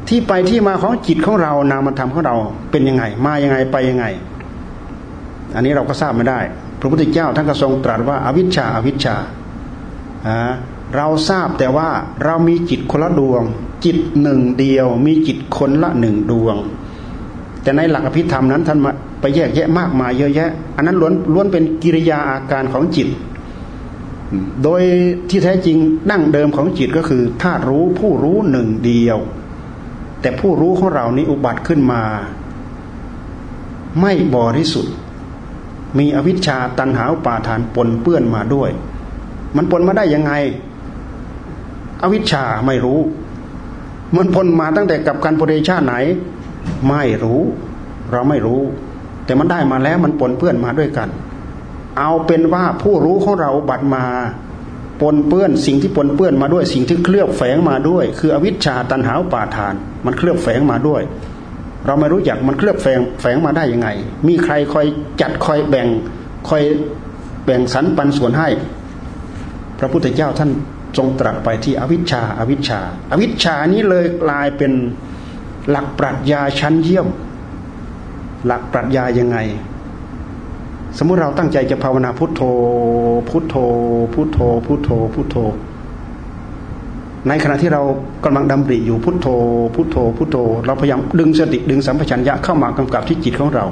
ที่ไปที่มาของจิตของเรานามธรรมของเราเป็นยังไง มายังไงไปยังไง อันนี้เราก็ทราบไม่ได้ พระพุทธเจ้าท่านก็ทรงตรัสว่าอาวิชชาอาวิชชาเราทราบแต่ว่าเรามีจิตคนละดวง จิตหนึ่งเดียว มีจิตคนละหนึ่งดวง แต่ในหลักอภิธรรมนั้นท่านมาไปแยกแยะมากมายเยอะแยะ อันนั้นล้วนล้วนเป็นกิริยาอาการของจิต โดยที่แท้จริงดั้งเดิมของจิตก็คือธาตุรู้ผู้รู้หนึ่งเดียว แต่ผู้รู้ของเรานี้อุบัติขึ้นมา ไม่บริสุทธิ์ มีอวิชชาตันหาปาทานปนเปื้อนมาด้วย มันปนมาได้ยังไง อวิชชาไม่รู้ มันปนมาตั้งแต่กับการปริชาไหน ไม่รู้ เราไม่รู้ แต่มันได้มาแล้วมันปนเปื้อนมาด้วยกัน เอาเป็นว่าผู้รู้ของเราบัตรมาปนเปื้อนสิ่งที่ปนเปื้อนมาด้วยสิ่งที่เคลือบแฝงมาด้วย คืออวิชชาตันหาป่าทาน มันเคลือบแฝงมาด้วย เราไม่รู้จักมันเคลือบแฝงแฝงมาได้ยังไง มีใครคอยจัดคอยแบ่งคอยแบ่งสรรปันส่วนให้ พระพุทธเจ้าท่านทรงตรัสไปที่อวิชชาอาวิชชาอาวิชชานี้เลยกลายเป็น หลักปรัชญาชั้นเยี่ยม หลักปรัชญายังไง สมมุติเราตั้งใจจะภาวนาพุทโธ พุทโธ พุทโธ พุทโธ พุทโธ ในขณะที่เรากำลังดำริอยู่พุทโธ พุทโธ พุทโธ เราพยายามดึงสติดึงสัมปชัญญะเข้ามากำกับที่จิตของเรา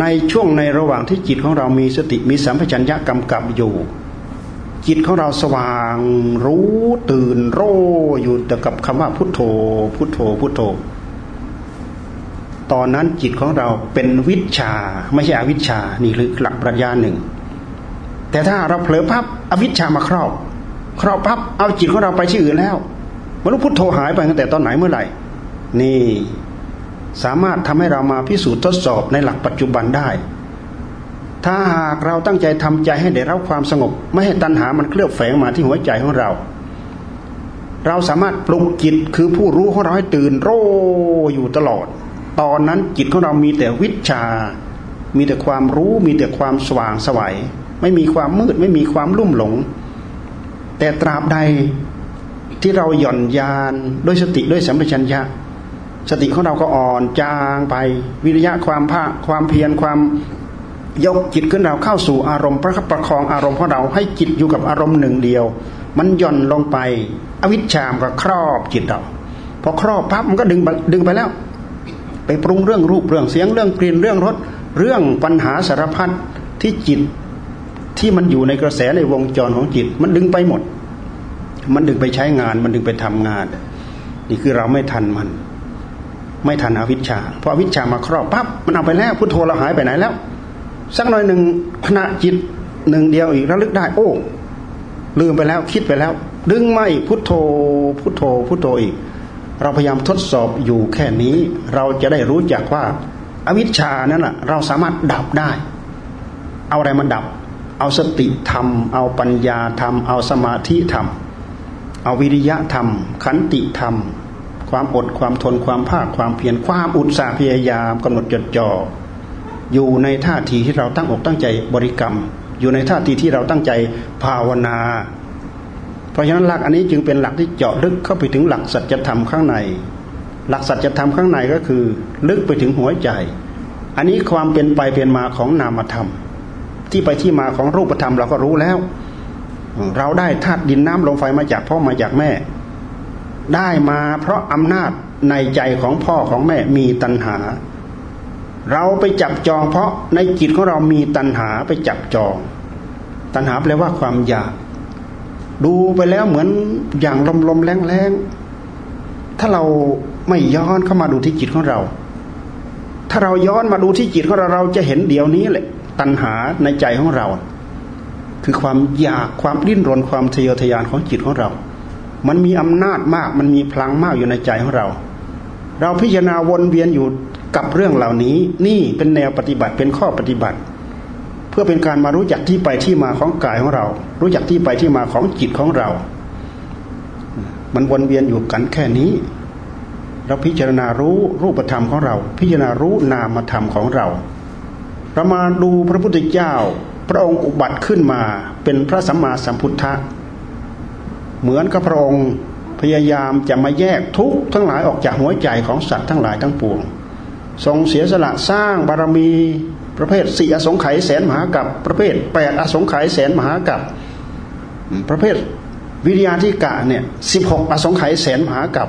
ในช่วงในระหว่างที่จิตของเรามีสติมีสัมปชัญญะกำกับอยู่ จิตของเราสว่างรู้ตื่นโรอยู่แต่กับคำว่าพุทโธ พุทโธพุทโธ ตอนนั้นจิตของเราเป็นวิชา ไม่ใช่อวิชานี่คือหลักปรัชญาหนึ่ง แต่ถ้าเราเผลอพับอวิชามาครอบ ครอบพับเอาจิตของเราไปที่อื่นแล้วมนุษย์พุทโธหายไปตั้งแต่ตอนไหนเมื่อไหร่ นี่สามารถทำให้เรามาพิสูจน์ทดสอบในหลักปัจจุบันได้ ถ้าหากเราตั้งใจทำใจให้ได้รับความสงบ ไม่ให้ตัณหามันเคลือบแฝงมาที่หัวใจของเรา เราสามารถปลุกจิตคือผู้รู้ของเราให้ตื่นโรอยู่ตลอด ตอนนั้นจิตของเรามีแต่วิชา มีแต่ความรู้ มีแต่ความสว่างสวัยไม่มีความมืดไม่มีความลุ่มหลง แต่ตราบใดที่เราหย่อนยานด้วยสติด้วยสัมปชัญญะสติของเราก็อ่อนจางไป วิริยะความภาคความเพียรความ ยกจิตขึ้นเราเข้าสู่อารมณ์ประคับประคองอารมณ์ของเราให้จิตอยู่กับอารมณ์หนึ่งเดียว มันย่อนลงไป อวิชชามก็ครอบจิตเราพอครอบพับมันก็ดึงดึงไปแล้ว ไปปรุงเรื่องรูปเรื่องเสียงเรื่องกลิ่นเรื่องรสเรื่องปัญหาสารพัดที่จิตที่มันอยู่ในกระแสในวงจรของจิต มันดึงไปหมด มันดึงไปใช้งาน มันดึงไปทำงาน นี่คือเราไม่ทันมัน ไม่ทันอวิชชาพออวิชชามาครอบปั๊บมันเอาไปแล้วพุทโธเราหายไปไหนแล้ว สักหน่อยหนึ่งขณะจิตหนึ่งเดียวอีกระลึกได้ โอ้ ลืมไปแล้วคิดไปแล้ว ดึงไม่พุทโธพุทโธพุทโธอีก เราพยายามทดสอบอยู่แค่นี้ เราจะได้รู้จักว่า อวิชชานั่นแหละเราสามารถดับได้ เอาอะไรมาดับ เอาสติธรรม เอาปัญญาธรรม เอาสมาธิธรรม เอาวิริยะธรรม ขันติธรรม ความอดความทนความภาคความเพียรความอุตสาห์พยายามกำหนดจดจ่อ อยู่ในท่าทีที่เราตั้งอกตั้งใจบริกรรม อยู่ในท่าทีที่เราตั้งใจภาวนา เพราะฉะนั้นหลักอันนี้จึงเป็นหลักที่เจาะลึกเข้าไปถึงหลักสัจธรรมข้างใน หลักสัจธรรมข้างในก็คือ ลึกไปถึงหัวใจ อันนี้ความเป็นไปเป็นมาของนามธรรม ที่ไปที่มาของรูปธรรมเราก็รู้แล้ว เราได้ธาตุดินน้ำลมไฟมาจากพ่อมาจากแม่ ได้มาเพราะอำนาจในใจของพ่อของแม่มีตัณหา เราไปจับจอง เพราะในจิตของเรามีตัณหาไปจับจอง ตัณหาแปลว่าความอยาก ดูไปแล้วเหมือนอย่างลมลมแรงแรงถ้าเราไม่ย้อนเข้ามาดูที่จิตของเรา ถ้าเราย้อนมาดูที่จิตของเราเราจะเห็นเดี๋ยวนี้แหละ ตัณหาในใจของเรา คือความอยากความดิ้นรนความทะเยอทะยานของจิตของเรา มันมีอำนาจมาก มันมีพลังมากอยู่ในใจของเรา เราพิจารณาวนเวียนอยู่ กับเรื่องเหล่านี้นี่เป็นแนวปฏิบัติเป็นข้อปฏิบัติ เพื่อเป็นการมารู้จักที่ไปที่มาของกายของเรา รู้จักที่ไปที่มาของจิตของเรา มันวนเวียนอยู่กันแค่นี้ เราพิจารณารู้รูปธรรมของเรา พิจารณารู้นามธรรมของเราเรามาดูพระพุทธเจ้า พระองค์อุบัติขึ้นมาเป็นพระสัมมาสัมพุทธะเหมือนกับพระองค์พยายามจะมาแยกทุกข์ทั้งหลายออกจากหัวใจของสัตว์ทั้งหลายทั้งปวง ทรงเสียสละสร้างบารมีประเภทสี่อสงไขยแสนมหากับประเภทแปดอสงไขยแสนมหากับประเภทวิริยาธิกะเนี่ยสิบหกอสงไขยแสนมหากับ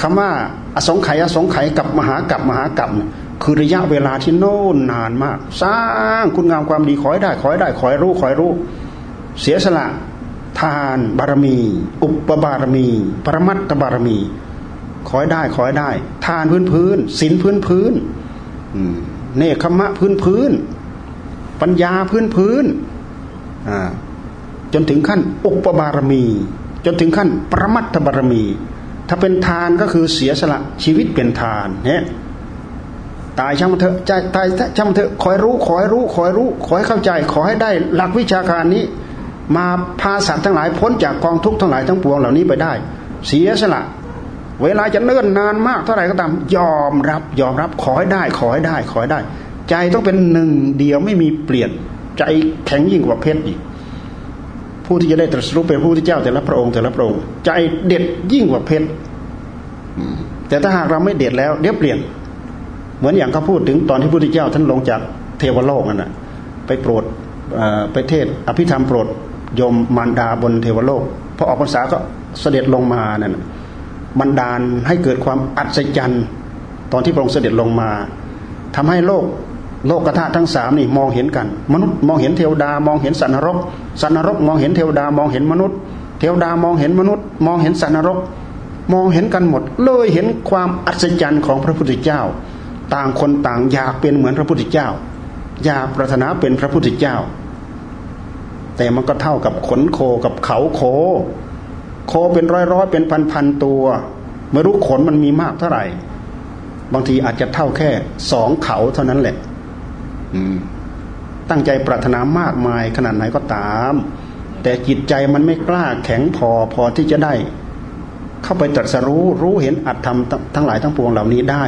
คำว่าอสงไขยอสงไขยกับมหากับมหากับคือระยะเวลาที่โน่นนานมาก สร้างคุณงามความดีขอให้ได้ขอให้ได้ขอให้รู้ขอให้รู้ เสียสละทานบารมี อุปบารมี ปรมัตตบารมี ขอให้ได้ขอให้ได้ ทานพื้นพื้นศีลพื้นพื้นเนคขมะพื้นพื้น ปัญญาพื้นพื้นจนถึงขั้นอุปบารมี จนถึงขั้นประมัตถบารมี ถ้าเป็นทานก็คือเสียสละชีวิตเป็นทานเนี่ยตายช่างมันเถอะใจตายช่างมันเถอะขอให้รู้ขอให้รู้ขอให้รู้ขอให้เข้าใจ ขอให้ได้หลักวิชาการนี้ มาพาสัตว์ทั้งหลายพ้นจากกองทุกข์ทั้งหลายทั้งปวงเหล่านี้ไปได้ เสียสละ เวลาจะเนิ่นนานมากเท่าไหร่ก็ตามยอมรับยอมรับขอให้ได้ขอให้ได้ขอให้ได้ ใจต้องเป็นหนึ่งเดียวไม่มีเปลี่ยนใจแข็งยิ่งกว่าเพชรอีกผู้ที่จะได้ตรัสรู้เป็นผู้ที่เจ้าแต่ละพระองค์แต่ละพระองค์ใจเด็ดยิ่งกว่าเพชรแต่ถ้าหากเราไม่เด็ดแล้วเดี๋ยวเปลี่ยน เหมือนอย่างเขาพูดถึงตอนที่พระพุทธเจ้าท่านลงจากเทวโลกนั่นนะไปโปรดไปเทศอภิธรรมโปรดยมมารดาบนเทวโลกพอออกพรรษาก็เสด็จลงมานั่น บันดาลให้เกิดความอัศจรรย์ตอนที่พระองค์เสด็จลงมาทำให้โลกโลกกระทะทั้งสามนี่มองเห็นกัน มนุษย์มองเห็นเทวดามองเห็นสันนรกสันนรก มองเห็นเทวดามองเห็นมนุษย์ เทวดามองเห็นมนุษย์ มองเห็นสันนรก มองเห็นกันหมด เลยเห็นความอัศจรรย์ของพระพุทธเจ้า ต่างคนต่างอยากเป็นเหมือนพระพุทธเจ้า อยากปรารถนาเป็นพระพุทธเจ้า แต่มันก็เท่ากับขนโคกับเขาโค โคเป็นร้อยร้อยเป็นพันพันตัวไม่รู้ขนมันมีมากเท่าไหร่ บางทีอาจจะเท่าแค่สองเขาเท่านั้นแหละตั้งใจปรารถนามากมายขนาดไหนก็ตาม แต่จิตใจมันไม่กล้าแข็งพอพอที่จะได้ เข้าไปตรัสรู้รู้เห็นอัตธรรมทั้งหลายทั้งปวงเหล่านี้ได้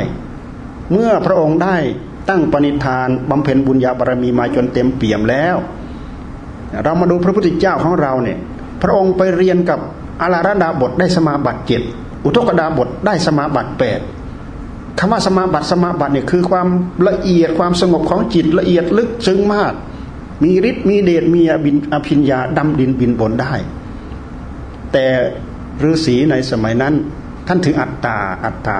เมื่อพระองค์ได้ตั้งปณิธานบำเพ็ญบุญญาบารมีมาจนเต็มเปี่ยมแล้ว เรามาดูพระพุทธเจ้าของเราเนี่ย พระองค์ไปเรียนกับ อาราดาบทได้สมาบัติเจ็ดอุทกดาบทได้สมาบัติแปดคำว่าสมาบัติสมาบัติเนี่ยคือความละเอียดความสงบของจิตละเอียดลึกซึ้งมาก มีฤทธิ์มีเดชมีอภินอภิญญาดำดินบินบนได้ แต่ฤาษีในสมัยนั้น ท่านถืออัตตาอัตตา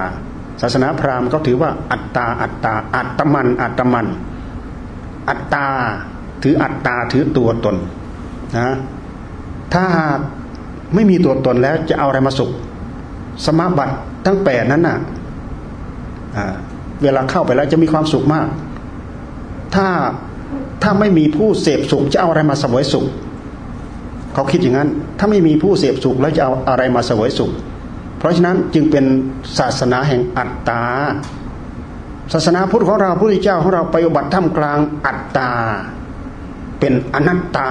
ศาสนาพราหมณ์เขาถือว่าอัตตาอัตตาอัตมันอัตมัน อัตตาถืออัตตาถือตัวตนนะถ้า ไม่มีตัวตนแล้วจะเอาอะไรมาสุข สมาบัติทั้งแปดนั้นน่ะเวลาเข้าไปแล้วจะมีความสุขมาก ถ้าถ้าไม่มีผู้เสพสุขจะเอาอะไรมาสวยสุข เขาคิดอย่างนั้น ถ้าไม่มีผู้เสพสุขแล้วจะเอาอะไรมาสวยสุข เพราะฉะนั้นจึงเป็นศาสนาแห่งอัตตา ศาสนาพุทธของเราพระพุทธเจ้าของเราไปอุบัติท่ามกลางอัตตา เป็นอนัตตา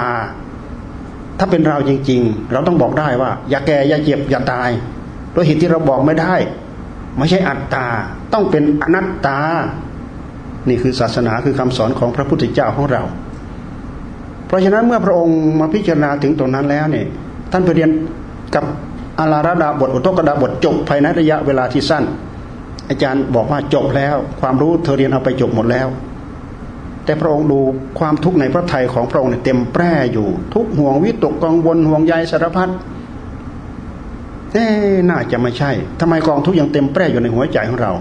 ถ้าเป็นเราจริง ๆ เราต้องบอกได้ว่า อย่าแก่อย่าเจ็บอย่าตายโดยเหตุที่เราบอกไม่ได้ ไม่ใช่อัตตา ต้องเป็นอนัตตา นี่คือศาสนาคือคำสอนของพระพุทธเจ้าของเรา เพราะฉะนั้นเมื่อพระองค์มาพิจารณาถึงตรงนั้นแล้วเนี่ยท่านไปเรียนกับอาราดาบทอุทกดาบทจบภายในระยะเวลาที่สั้น อาจารย์บอกว่าจบแล้ว ความรู้เธอเรียนเอาไปจบหมดแล้ว แต่พระองค์ดูความทุกข์ในพระทัยของพระองค์เนี่ยเต็มแปร่อยู่ ทุกห่วงวิตกกังวลห่วงใยสารพัดเอ๊น่าจะไม่ใช่ทำไมกองทุกข์ยังเต็มแปร่อยู่ในหัวใจของเรา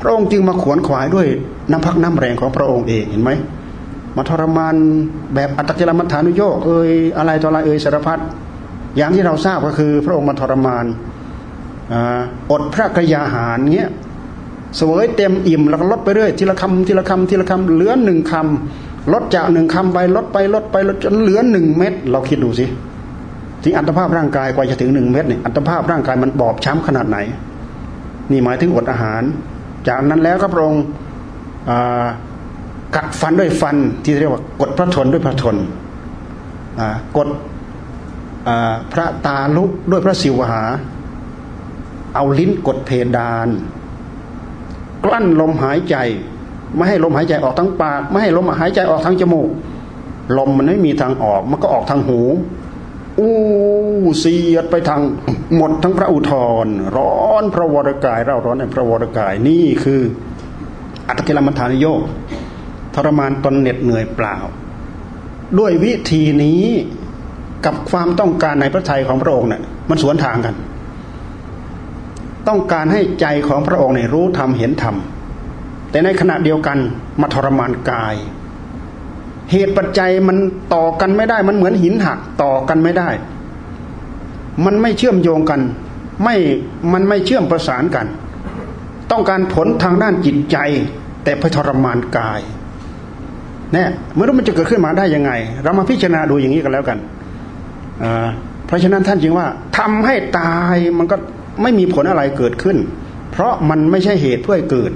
พระองค์จึงมาขวนขวายด้วยน้ำพักน้ำแรงของพระองค์เองเห็นไหมมาทรมานแบบอัตติลมัฐานุโยกเอ่ยอะไรต่ออะไรเอ่ยสารพัดอย่างที่เราทราบก็คือ พระองค์มาทรมานอดพระกยาหารเงี้ย สวยเต็มอิ่มแล้วก็ลดไปเรื่อยทีละคำทีละคำทีละคำเหลือหนึ่งคำลดจากหนึ่งคำไปลดไปลดไปลดจนเหลือหนึ่งเม็ดเราคิดดูสิที่อัตภาพร่างกายกว่าจะถึงหนึ่งเม็ดเนี่ยอัตภาพร่างกายมันบอบช้ำขนาดไหน นี่หมายถึงอดอาหาร จากนั้นแล้วก็พระองค์กัดฟันด้วยฟันที่เรียกว่ากดพระทนด้วยพระทนกดพระตาลุกด้วยพระสิวหา เอาลิ้นกดเพดาน กลั้นลมหายใจ ไม่ให้ลมหายใจออกทั้งปาก ไม่ให้ลมหายใจออกทั้งจมูก ลมมันไม่มีทางออก มันก็ออกทางหูอู้เสียดไปทางหมดทั้งพระอุทธรร้อนพระวรกายเราร้อนในพระวรกายนี่คืออัตกิลมัฐานโยกทรมานตนเหน็ดเหนื่อยเปล่า ด้วยวิธีนี้กับความต้องการในพระทัยของพระองค์เนี่ยมันสวนทางกัน ต้องการให้ใจของพระองค์เนี่ยรู้ธรรมเห็นธรรม แต่ในขณะเดียวกันมาทรมานกาย เหตุปัจจัยมันต่อกันไม่ได้ มันเหมือนหินหักต่อกันไม่ได้ มันไม่เชื่อมโยงกัน ไม่ มันไม่เชื่อมประสานกัน ต้องการผลทางด้านจิตใจ แต่พทรมานกายเนี่ยเมื่อมันจะเกิดขึ้นมาได้ยังไง เรามาพิจารณาดูอย่างนี้กันแล้วกัน เพราะฉะนั้นท่านจึงว่าทำให้ตายมันก็ ไม่มีผลอะไรเกิดขึ้น เพราะมันไม่ใช่เหตุเพื่อให้เกิด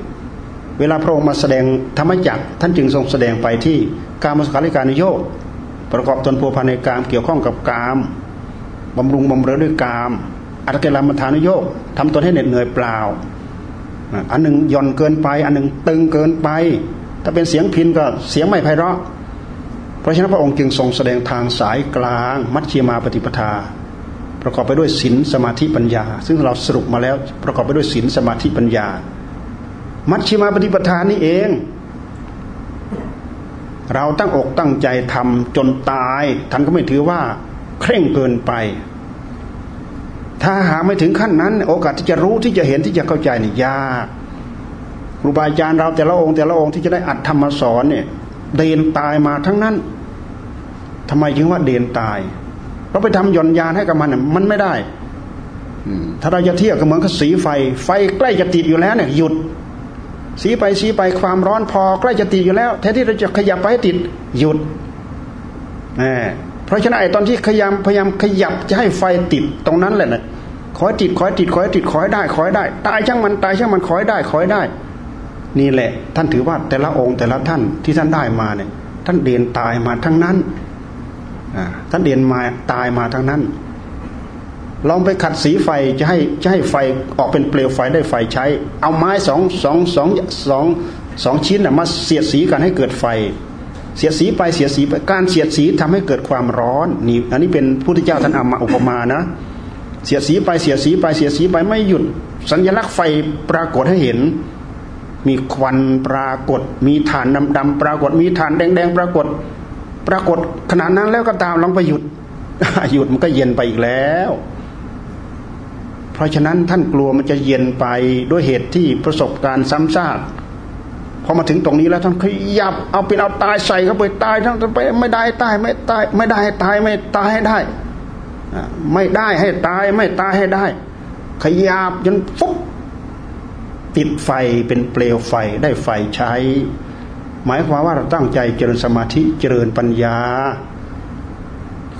เวลาพระองค์มาแสดงธรรมจักท่านจึงทรงแสดงไปที่การมสุขาริการนโยกประกอบตนพัวพันในกามเกี่ยวข้องกับกามบำรุงบำเรอด้วยกามอัตเกลามฐานโยกทำตนให้เหน็ดเหนื่อยเปล่า อันหนึ่งย่อนเกินไป อันหนึ่งตึงเกินไป ถ้าเป็นเสียงพินก็เสียงไม่ไพเราะ เพราะฉะนั้นพระองค์จึงทรงแสดงทางสายกลาง มัชชีมาปฏิปทา ประกอบไปด้วยศีลสมาธิปัญญา ซึ่งเราสรุปมาแล้ว ประกอบไปด้วยศีลสมาธิปัญญา มัชชีมาปฏิปทานนี่เอง เราตั้งอกตั้งใจทำจนตายท่านก็ไม่ถือว่า เคร่งเกินไป ถ้าหาไม่ถึงขั้นนั้น โอกาสที่จะรู้ที่จะเห็นที่จะเข้าใจนี่ยากครูบาอาจารย์เราแต่ละองค์แต่ละองค์ที่จะได้อัดธรรมสอนเนี่ยเดินตายมาทั้งนั้นทำไมจึงว่าเดินตาย เราไปทำหย่อนยานให้กับมันมันไม่ได้ถ้าเราจะเทียบกับเหมือนกับสีไฟ ไฟใกล้จะติดอยู่แล้วเนี่ยหยุด สีไปสีไปความร้อนพอใกล้จะติดอยู่แล้วแทนที่เราจะขยับไปให้ติดหยุดเพราะฉะนั้นไอ้ตอนที่พยายามพยายามขยับจะให้ไฟติดตรงนั้นแหละนะขอติดขอติดขอติดขอได้ขอได้ ตายช่างมันตายช่างมันขอได้ขอได้ นี่แหละ ท่านถือว่าแต่ละองค์แต่ละท่านที่ท่านได้มาเนี่ย ท่านเดินตายมาทั้งนั้น ท่านเดินมาตายมาทั้งนั้น ลองไปขัดสีไฟจะให้จะให้ไฟออกเป็นเปลวไฟได้ไฟใช้ เอาไม้สองสองสองสองสองชิ้นมาเสียดสีกันให้เกิดไฟ เสียดสีไปเสียดสีไปการเสียดสีทำให้เกิดความร้อนนี่อันนี้เป็นพุทธเจ้าท่านเอามาอุปมานะ เสียดสีไปเสียดสีไปเสียดสีไปไม่หยุด สัญลักษณ์ไฟปรากฏให้เห็น มีควันปรากฏ มีฐานดำๆปรากฏ มีฐานแดงๆปรากฏ ปรากฏขณะนั้นแล้วก็ตามลองไปหยุดหยุดมันก็เย็นไปอีกแล้ว เพราะฉะนั้นท่านกลัวมันจะเย็นไปด้วยเหตุที่ประสบการณ์ซ้ำซากพอมาถึงตรงนี้แล้วท่านขยับเอาเป็นเอาตายใส่เข้าไปตายทั้งไปไม่ได้ตายไม่ตายไม่ได้ตายไม่ตายให้ได้ไม่ได้ให้ตายไม่ตายให้ได้ ขยับจนฟุบติดไฟเป็นเปลวไฟได้ไฟใช้ หมายความว่าเราตั้งใจเจริญสมาธิเจริญปัญญา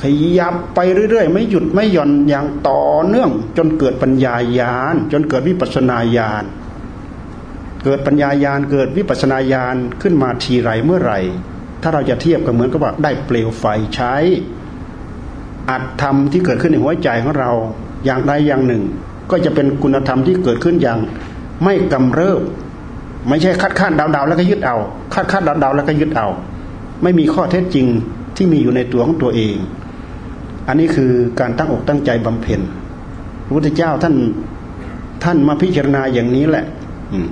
ขยับไปเรื่อยๆ ไม่หยุดไม่หย่อนอย่างต่อเนื่อง จนเกิดปัญญาญาณจนเกิดวิปัสนาญาณเกิดปัญญาญาณเกิดวิปัสนาญาณขึ้นมาทีไรเมื่อไหร่ ถ้าเราจะเทียบก็เหมือนกับว่าได้เปลวไฟใช้อัตธรรมที่เกิดขึ้นในหัวใจของเราอย่างใดอย่างหนึ่ง ก็จะเป็นคุณธรรมที่เกิดขึ้นอย่างไม่กำเริบ ไม่ใช่คัดค้านดาวๆแล้วก็ยึดเอา คัดค้านดาวๆแล้วก็ยึดเอา ไม่มีข้อเท็จจริงที่มีอยู่ในตัวของตัวเอง อันนี้คือการตั้งอกตั้งใจบำเพ็ญพระพุทธเจ้าท่านท่านมาพิจารณาอย่างนี้แหละ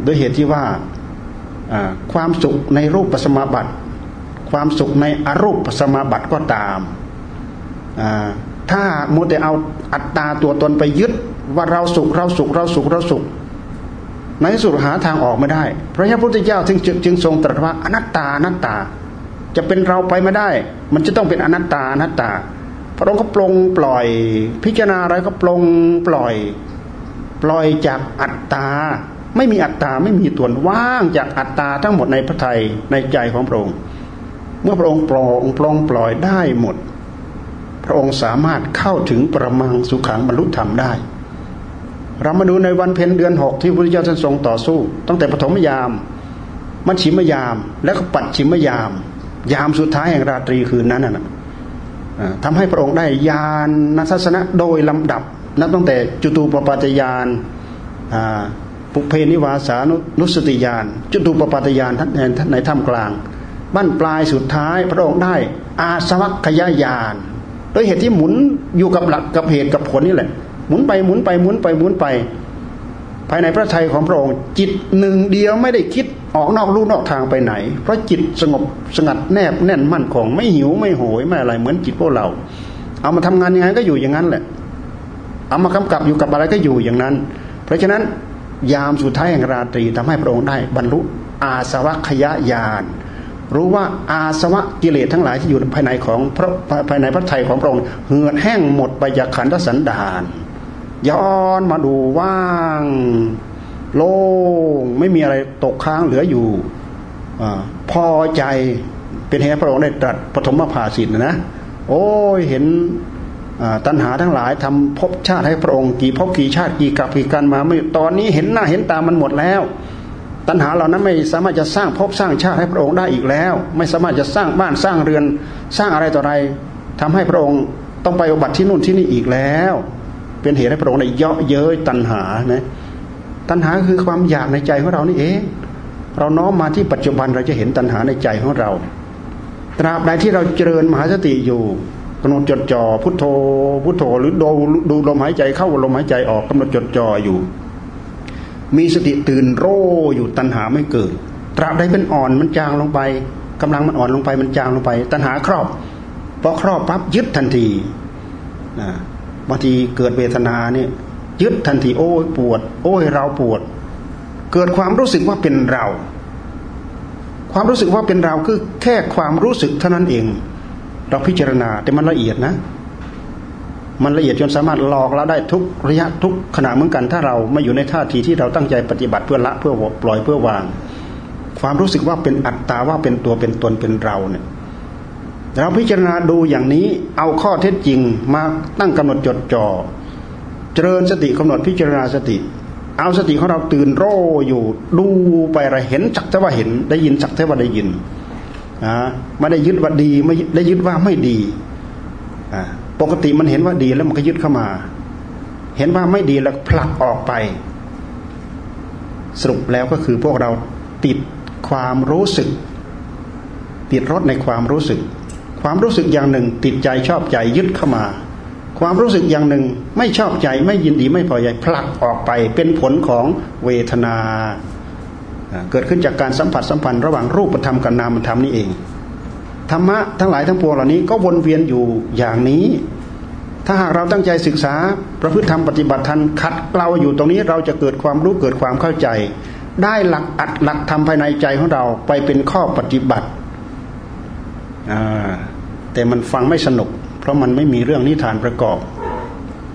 ด้วยเหตุที่ว่าความสุขในรูปปัสมาบัติ ความสุขในอรูปปัสมาบัติก็ตามถ้าโมแต่เอาอัตตาตัวตนไปยึดว่าเราสุขเราสุขเราสุขเราสุข ในสุดหาทางออกไม่ได้ พระยาพุทธเจ้าจึงจึงทรงตรัสว่าอนัตตาอนัตตา จะเป็นเราไปไม่ได้ มันจะต้องเป็นอนัตตาอนัตตา พระองค์ก็ปลงปล่อย พิจารณาอะไรก็ปลงปล่อย ปล่อยจากอัตตา ไม่มีอัตตาไม่มีตัวว่างจากอัตตาทั้งหมดในพระทัยในใจของพระองค์ เมื่อพระองค์ปลงปลงปล่อยได้หมด พระองค์สามารถเข้าถึงประมังสุขังบรรลุธรรมได้ เรามาดูในวันเพ็ญเดือนหกที่พระพุทธเจ้าท่านทรงต่อสู้ ตั้งแต่ปฐมยาม มัชชิมยาม และก็ปัจฉิมยาม ยามสุดท้ายแห่งราตรีคืนนั้นน่ะทำให้พระองค์ได้ญาณทัศนะโดยลำดับนับตั้งแต่จุตูปปาตยานปุเพนิวาสานุสติญาณจุตูปปัตยานท่านในถ้ำกลางบั้นปลายสุดท้ายพระองค์ได้อาสวัคยายานโดยเหตุที่หมุนอยู่กับหลักกับเหตุกับผลนี่แหละ หมุนไปหมุนไปหมุนไปหมุนไป ภายในพระทัยของพระองค์จิตหนึ่งเดียวไม่ได้คิดออกนอกลู่นอกทางไปไหน เพราะจิตสงบสงัดแนบแน่นมั่นคงไม่หิวไม่โหยไม่อะไรเหมือนจิตพวกเรา เอามาทำงานยังไงก็อยู่อย่างนั้นแหละ เอามากำกับอยู่กับอะไรก็อยู่อย่างนั้น เพราะฉะนั้นยามสุดท้ายแห่งราตรีทำให้พระองค์ได้ บรรลุอาสวะขยะญาณรู้ว่าอาสวะกิเลสทั้งหลายที่อยู่ภายในของพระภายในพระทัยของพระองค์เหือดแห้งหมดไปจากขันธสันดาน ย้อนมาดูว่าง โล่งไม่มีอะไรตกค้างเหลืออยู่อพอใจเป็นเหตุพระองค์ได้ตรัสปฐมภาสิทธ์นะ โอ้ยเห็นตัณหาทั้งหลายทำภพชาติให้พระองค์กี่ภพกี่ชาติกี่กับกี่การมาไม่ตอนนี้เห็นหน้าเห็นตามันหมดแล้ว ตัณหาเหล่านั้นไม่สามารถจะสร้างภพสร้างชาติให้พระองค์ได้อีกแล้ว ไม่สามารถจะสร้างบ้านสร้างเรือนสร้างอะไรต่ออะไรทำให้พระองค์ต้องไปอบัติที่นู่นที่นี่อีกแล้ว เป็นเหตุให้พระองค์ได้เยาะเย้ยตัณหานะตัณหาคือความอยากในใจของเรานี่เองเราน้อมมาที่ปัจจุบันเราจะเห็นตัณหาในใจของเรา ตราบใดที่เราเจริญมหาสติอยู่กำหนดจดจ่อพุทโธ พุทโธหรือดูดูลมหายใจเข้าลมหายใจออกกำหนดจดจ่ออยู่ มีสติตื่นโร่อยู่ตัณหาไม่เกิด ตราบใดเป็นอ่อนมันจางลงไปกำลังมันอ่อนลงไปมันจางลงไป ตัณหาครอบพอครอบปั๊บยึดทันทีนะ บางทีเกิดเวทนาเนี่ยยึดทันทีโอ้ยปวด โอ้ยเราปวด เกิดความรู้สึกว่าเป็นเรา ความรู้สึกว่าเป็นเราคือแค่ความรู้สึกเท่านั้นเอง เราพิจารณาแต่มันละเอียดนะ มันละเอียดจนสามารถหลอกเราได้ทุกระยะทุกขณะเหมือนกัน ถ้าเราไม่อยู่ในท่าทีที่เราตั้งใจปฏิบัติเพื่อละเพื่อปล่อยเพื่อวาง ความรู้สึกว่าเป็นอัตตาว่าเป็นตัวเป็นตนเป็นเราเนี่ย เราพิจารณาดูอย่างนี้เอาข้อเท็จจริงมาตั้งกำหนดจดจ่อเจริญสติกำหนดพิจารณาสติ เอาสติของเราตื่นโร่อยู่ดูไปอะไรเห็นจักแต่ว่าเห็นได้ยินจักแต่ว่าได้ยินนะไม่ได้ยึดว่าดีไม่ได้ยึดว่าไม่ดีปกติมันเห็นว่าดีแล้วมันก็ยึดเข้ามา เห็นว่าไม่ดีแล้วผลักออกไป สรุปแล้วก็คือพวกเราติดความรู้สึก ติดรถในความรู้สึก ความรู้สึกอย่างหนึ่ง ติดใจชอบใจยึดเข้ามา ความรู้สึกอย่างหนึ่งไม่ชอบใจไม่ยินดีไม่พอใจผลักออกไปเป็นผลของเวทนาเกิดขึ้นจากการสัมผัสสัมพันธ์ระหว่างรูปธรรมกับนามธรรมนี่เองธรรมะทั้งหลายทั้งปวงเหล่านี้ก็วนเวียนอยู่อย่างนี้ ถ้าหากเราตั้งใจศึกษาประพฤติธรรมปฏิบัติธรรมขัดเกลาอยู่ตรงนี้เราจะเกิดความรู้เกิดความเข้าใจ ได้หลักอัดหลักธรรมภายในใจของเราไปเป็นข้อปฏิบัติ แต่มันฟังไม่สนุก เพราะมันไม่มีเรื่องนิทานประกอบ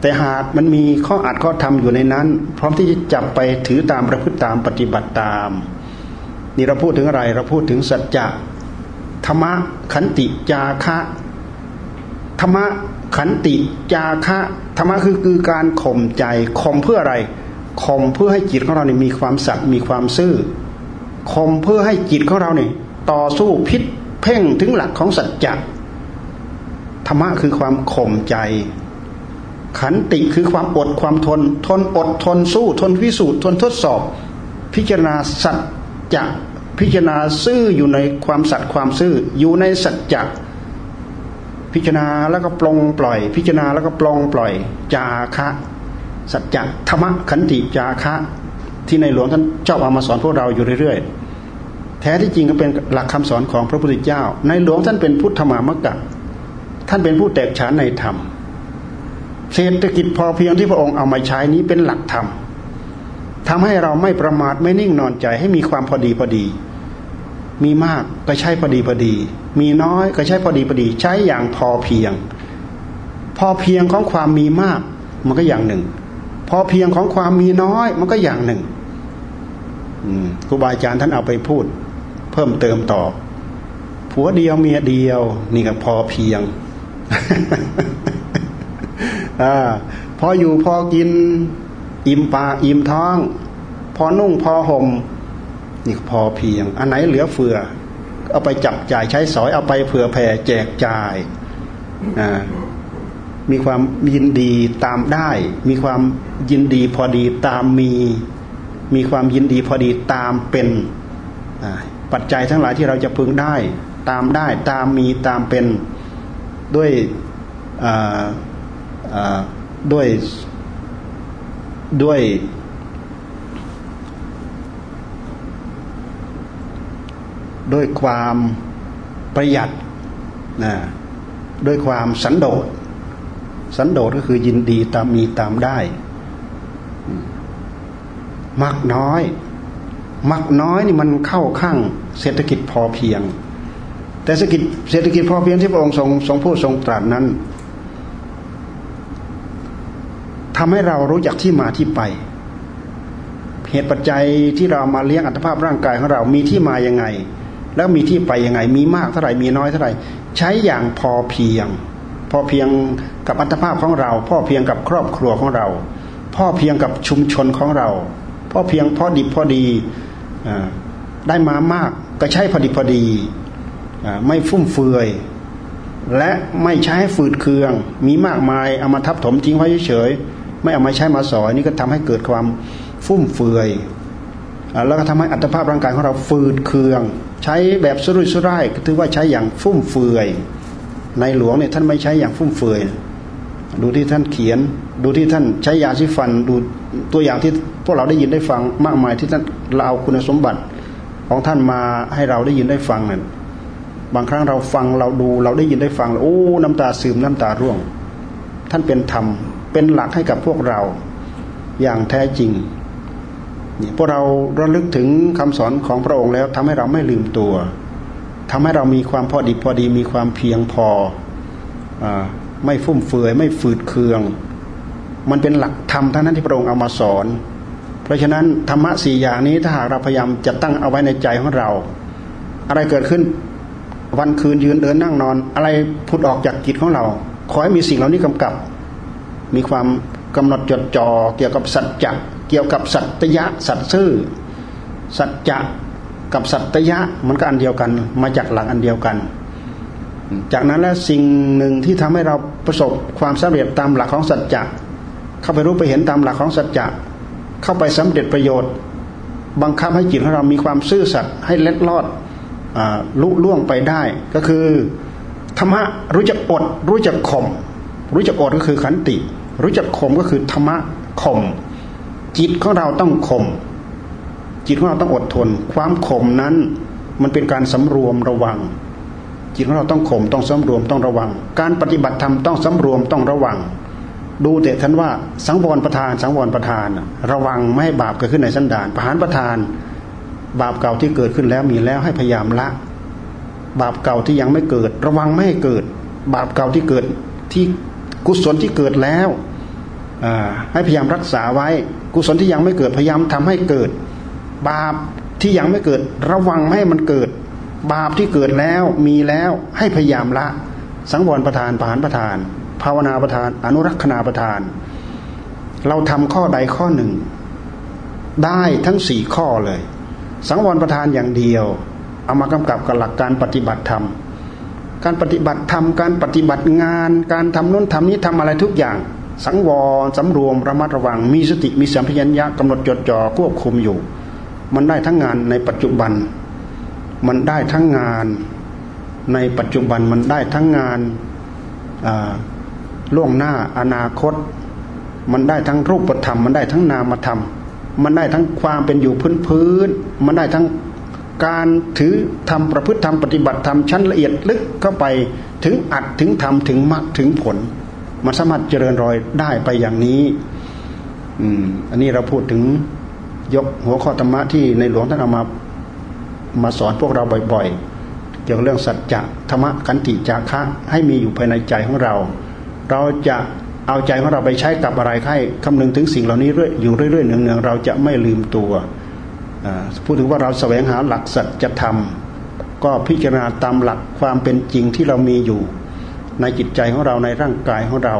แต่หากมันมีข้ออัดข้อธรรมอยู่ในนั้น พร้อมที่จะจับไปถือตามประพฤติตามปฏิบัติตาม นี่เราพูดถึงอะไรเราพูดถึงสัจจะธรรมะขันติจาคะธรรมะขันติจาคะธรรมะคือคือการข่มใจข่มเพื่ออะไรข่มเพื่อให้จิตของเราเนี่ยมีความสัตย์มีความซื่อข่มเพื่อให้จิตของเราเนี่ยต่อสู้พิษเพ่งถึงหลักของสัจจะ ธรรมะคือความข่มใจ ขันติคือความอดความทน ทนอดทนสู้ ทนพิสูจน์ทนทดสอบ พิจารณาสัจจะพิจารณาซื่ออยู่ในความสัตย์ความซื่ออยู่ในสัจจะพิจารณาแล้วก็ปลงปล่อย พิจารณาแล้วก็ปลงปล่อย จาคะ สัจจะธรรมะขันติจาคะ ที่ในหลวงท่านชอบเอามาสอนพวกเราอยู่เรื่อยๆ แท้ที่จริงก็เป็นหลักคำสอนของพระพุทธเจ้า ในหลวงท่านเป็นพุทธมามกะ ท่านเป็นผู้แตกฉานในธรรม เศรษฐกิจพอเพียงที่พระองค์เอามาใช้นี้เป็นหลักธรรมทำให้เราไม่ประมาทไม่นิ่งนอนใจให้มีความพอดีพอดี มีมากก็ใช้พอดีพอดี มีน้อยก็ใช้พอดีพอดี ใช้อย่างพอเพียง พอเพียงของความมีมากมันก็อย่างหนึ่ง พอเพียงของความมีน้อยมันก็อย่างหนึ่งครูบาอาจารย์ท่านเอาไปพูด เพิ่มเติมต่อผัวเดียวเมียเดียว นี่ก็พอเพียง อพออยู่พอกิน อิ่มปากอิ่มท้อง พอนุ่งพอห่มนี่พอเพียง อันไหนเหลือเฟือ เอาไปจับจ่ายใช้สอยเอาไปเผื่อแผ่แจกจ่ายมีความยินดีตามได้ มีความยินดีพอดีตามมี มีความยินดีพอดีตามเป็นปัจจัยทั้งหลายที่เราจะพึงได้ ตามได้ตามมีตามเป็น ด้วยด้วยด้วยด้วยความประหยัดนะด้วยความสันโดษ สันโดษก็คือยินดีตามมีตามได้ มักน้อย มักน้อยนี่มันเข้าข้างเศรษฐกิจพอเพียง แต่เศรษฐกิจเศรษฐกิจพอเพียงที่พระองค์ทรงทรงพูดทรงตรัสนั้นทำให้เรารู้จักที่มาที่ไป เหตุปัจจัยที่เรามาเลี้ยงอัตภาพร่างกายของเรามีที่มายังไง แล้วมีที่ไปยังไง มีมากเท่าไหร่มีน้อยเท่าไหร่ใช้อย่างพอเพียง พอเพียงกับอัตภาพของเรา พ่อเพียงกับครอบครัวของเรา พ่อเพียงกับชุมชนของเรา พ่อเพียงพอดิบพอดีได้มามากก็ใช้พอดีพอดี ไม่ฟุ่มเฟือย และไม่ใช้ฝืดเคือง มีมากมายเอามาทับถมทิ้งไว้เฉยๆไม่เอามาใช้มาสอยนี่ก็ทำให้เกิดความฟุ่มเฟือยแล้วก็ทำให้อัตภาพร่างกายของเราฝืดเคือง ใช้แบบสุรุ่ยสุร่ายก็ถือว่าใช้อย่างฟุ่มเฟือย ในหลวงเนี่ยท่านไม่ใช้อย่างฟุ่มเฟือย ดูที่ท่านเขียน ดูที่ท่านใช้ยาสีฟัน ดูตัวอย่างที่พวกเราได้ยินได้ฟังมากมายที่ท่านเราเอาคุณสมบัติของท่านมาให้เราได้ยินได้ฟังนั่น บางครั้งเราฟังเราดูเราได้ยินได้ฟังโอ้น้ำตาซึมน้ำตาร่วง ท่านเป็นธรรมเป็นหลักให้กับพวกเราอย่างแท้จริงนี่พวกเราระลึกถึงคำสอนของพระองค์แล้วทำให้เราไม่ลืมตัวทำให้เรามีความพอดีพอดีมีความเพียงพออไม่ฟุ่มเฟือยไม่ฝืดเคือง มันเป็นหลักธรรมท่านั้นที่พระองค์เอามาสอน เพราะฉะนั้นธรรมะสี่อย่างนี้ถ้าหากเราพยายามจะตั้งเอาไว้ในใจของเรา อะไรเกิดขึ้น วันคืนยืนเดินนั่งนอน อะไรพุดออกจากจิตของเรา ขอให้มีสิ่งเหล่านี้กำกับ มีความกำหนดจดจ่อเกี่ยวกับสัจจะเกี่ยวกับสัตยะสัตซื่อสัจจะกับสัตยะมันก็อันเดียวกัน มาจากหลักอันเดียวกัน จากนั้นแล้วสิ่งหนึ่งที่ทำให้เราประสบความสำเร็จตามหลักของสัจจะเข้าไปรู้ไปเห็นตามหลักของสัจจะเข้าไปสำเร็จประโยชน์ บังคับให้จิตของเรามีความซื่อสัตย์ให้เล็ดลอด ลุล่วงไปได้ก็คือธรรมะรู้จักอด รู้จักข่มรู้จักอดก็คือขันติ รู้จักข่มก็คือธรรมะข่มจิตของเราต้องข่มจิตของเราต้องอดทน ความข่มนั้น มันเป็นการสำรวมระวัง จิตของเราต้องข่มต้องสำรวมต้องระวัง การปฏิบัติธรรมต้องสำรวมต้องระวัง ดูแต่ท่านว่าสังวรประธาน สังวรประธาน ระวังไม่ให้บาปเกิดขึ้นในสันดานประหารประธาน บาปเก่าที่เกิดขึ้นแล้วมีแล้วให้พยายามละ บาปเก่าที่ยังไม่เกิด ระวังไม่ให้เกิด บาปเก่าที่เกิดที่กุศลที่เกิดแล้วให้พยายามรักษาไว้ กุศลที่ยังไม่เกิดพยายามทำให้เกิด บาปที่ยังไม่เกิด ระวังไม่ให้มันเกิด บาปที่เกิดแล้วมีแล้วให้พยายามละ สังวรประทานปานประทาน ภาวนาประทาน อนุรักษณาประทาน เราทำข้อใดข้อหนึ่ง ได้ทั้งสี่ข้อเลย สังวรประทานอย่างเดียว เอามากำกับกับหลักการปฏิบัติธรรม การปฏิบัติธรรม การปฏิบัติงาน การทำนู้นทำนี้ทำอะไรทุกอย่าง สังวรสำรวมระมัดระวัง มีสติมีสัมผัสัญญะกำหนดจดจ่อควบคุมอยู่ มันได้ทั้งงานในปัจจุบัน มันได้ทั้งงานในปัจจุบันมันได้ทั้งงานล่วงหน้าอนาคต มันได้ทั้งรูปธรรม มันได้ทั้งนามธรรม มันได้ทั้งความเป็นอยู่พื้นพื้น มันได้ทั้งการถือทำประพฤติธรรมปฏิบัติธรรมชั้นละเอียดลึกเข้าไปถึงอัดถึงทำถึงมรรคถึงผล มันสามารถเจริญรอยได้ไปอย่างนี้อืมอันนี้เราพูดถึงยกหัวข้อธรรมะที่ในหลวงท่านเอามามาสอนพวกเราบ่อยๆ เกี่ยวกับเรื่องสัจจะธรรมะขันติจาคะให้มีอยู่ภายในใจของเรา เราจะ เอาใจของเราไปใช้กับอะไรให้คำนึงถึงสิ่งเหล่านี้เรื่อยอยู่เรื่อยๆเนืองๆเราจะไม่ลืมตัวพูดถึงว่าเราแสวงหาหลักสัจธรรมก็พิจารณาตามหลักความเป็นจริงที่เรามีอยู่ ในจิตใจของเราในร่างกายของเรา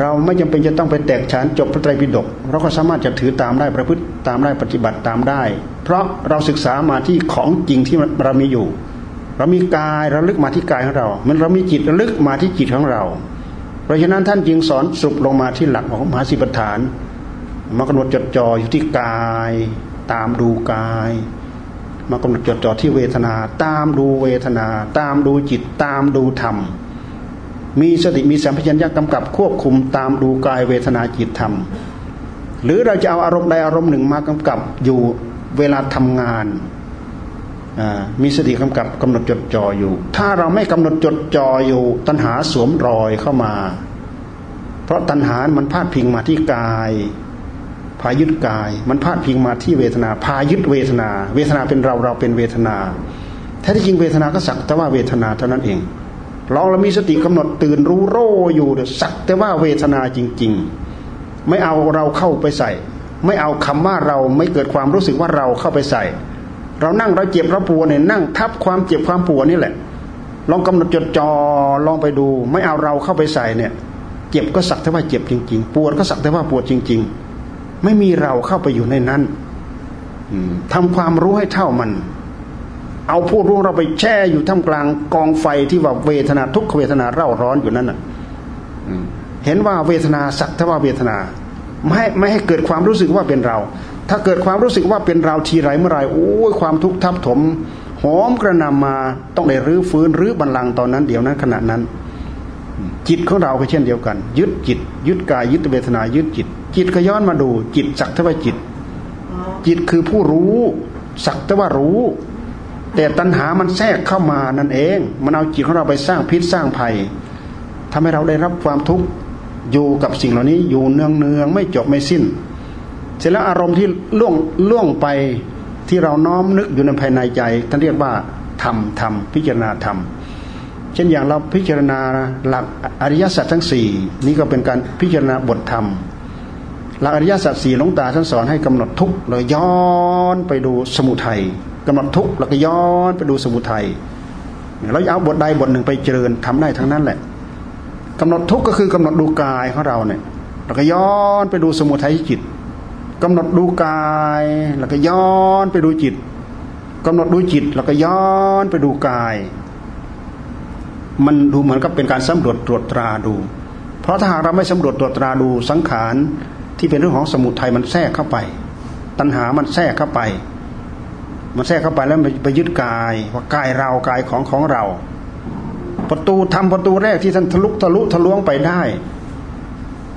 เราไม่จำเป็นจะต้องไปแตกฉานจบพระไตรปิฎกเราก็สามารถจะถือตามได้ประพฤติตามได้ปฏิบัติตามได้ เพราะเราศึกษามาที่ของจริงที่เรามีอยู่ เรามีกายระลึกมาที่กายของเรา มันเรามีจิตระลึกมาที่จิตของเรา เพราะฉะนั้นท่านจึงสอนสุปลงมาที่หลักของมหาสิบฐานมากำหนดจดจ่ออยู่ที่กาย ตามดูกาย มากำหนดจดจ่อที่เวทนา ตามดูเวทนา ตามดูจิตตามดูธรรม มีสติมีสัมผัสัญญากำกับควบคุมตามดูกายเวทนาจิตธรรม หรือเราจะเอาอารมณ์ใดอารมณ์หนึ่งมากำกับอยู่เวลาทำงาน มีสติกำกับกำหนดจดจ่ออยู่ ถ้าเราไม่กำหนดจดจ่ออยู่ ตัณหาสวมรอยเข้ามา เพราะตัณหามันพาดพิงมาที่กาย พายึดกาย มันพาดพิงมาที่เวทนา พายึดเวทนา เวทนาเป็นเราเราเป็นเวทนาแท้ที่จริงเวทนาก็สักแต่ว่าเวทนาเท่านั้นเองเราเรามีสติกำหนดตื่นรู้โรอยู่เดสักแต่ว่าเวทนาจริง ๆ ไม่เอาเราเข้าไปใส่ ไม่เอาคำว่าเราไม่เกิดความรู้สึกว่าเราเข้าไปใส่ เรานั่งเราเจ็บเราปวดเนี่ยนั่งทับความเจ็บความปวดนี่แหละ ลองกำหนดจดจอลองไปดู ไม่เอาเราเข้าไปใส่เนี่ย เจ็บก็สักแต่ว่าเจ็บจริง ๆ ปวดก็สักแต่ว่าปวดจริง ๆ ไม่มีเราเข้าไปอยู่ในนั้นทำความรู้ให้เท่ามัน เอาผู้รู้เราไปแช่อยู่ท่ามกลางกองไฟที่ว่าเวทนาทุกขเวทนาเร่าร้อนอยู่นั่นน่ะเห็นว่าเวทนาสักทว่าเวทนา ไม่ให้ไม่ให้เกิดความรู้สึกว่าเป็นเรา ถ้าเกิดความรู้สึกว่าเป็นเราทีไรเมื่อไรโอ้ยความทุกข์ทับถมหอมกระนำมาต้องได้รื้อฟื้นรื้อบันลังตอนนั้นเดี๋ยวนั้นขณะนั้น จิตของเราก็เช่นเดียวกัน ยึดจิต ยึดกายยึดเวทนายึดจิต จิตก็ย้อนมาดูจิตสักแต่ว่าจิต จิตคือผู้รู้สักแต่ว่ารู้ แต่ตัณหามันแทรกเข้ามานั่นเอง มันเอาจิตของเราไปสร้างพิษสร้างภัยทำให้เราได้รับความทุกข์อยู่กับสิ่งเหล่านี้อยู่เนืองเนืองไม่จบไม่สิ้น เสร็จแล้วอารมณ์ที่ล่วงล่วงไปที่เราน้อมนึกอยู่ในภายในใจท่านเรียกว่าธรรมธรรมพิจารณาธรรมเช่นอย่างเราพิจารณาหลักอริยสัจทั้งสี่นี่ก็เป็นการพิจารณาบทธรรม หลักอริยสัจสี่หลวงตาท่านสอนให้กำหนดทุกข์เลยย้อนไปดูสมุทัยกำหนดทุกข์แล้วก็ย้อนไปดูสมุทัยเราเอาบทใดบทหนึ่งไปเจริญทำได้ทั้งนั้นแหละกำหนดทุกข์ก็คือกำหนดดูกายของเราเนี่ยแล้วก็ย้อนไปดูสมุทัยจิต กำหนดดูกาย แล้วก็ย้อนไปดูจิตกำหนดดูจิต แล้วก็ย้อนไปดูกาย มันดูเหมือนกับเป็นการสำรวจตรวจตราดู เพราะถ้าหากเราไม่สำรวจตรวจตราดูสังขารที่เป็นเรื่องของสมุทัยมันแทรกเข้าไป ตัณหามันแทรกเข้าไป มันแทรกเข้าไปแล้วไปยึดกาย ว่ากายเรากายของของเรา ประตูทำประตูแรกที่ท่านทะลุทะลุทะลวงไปได้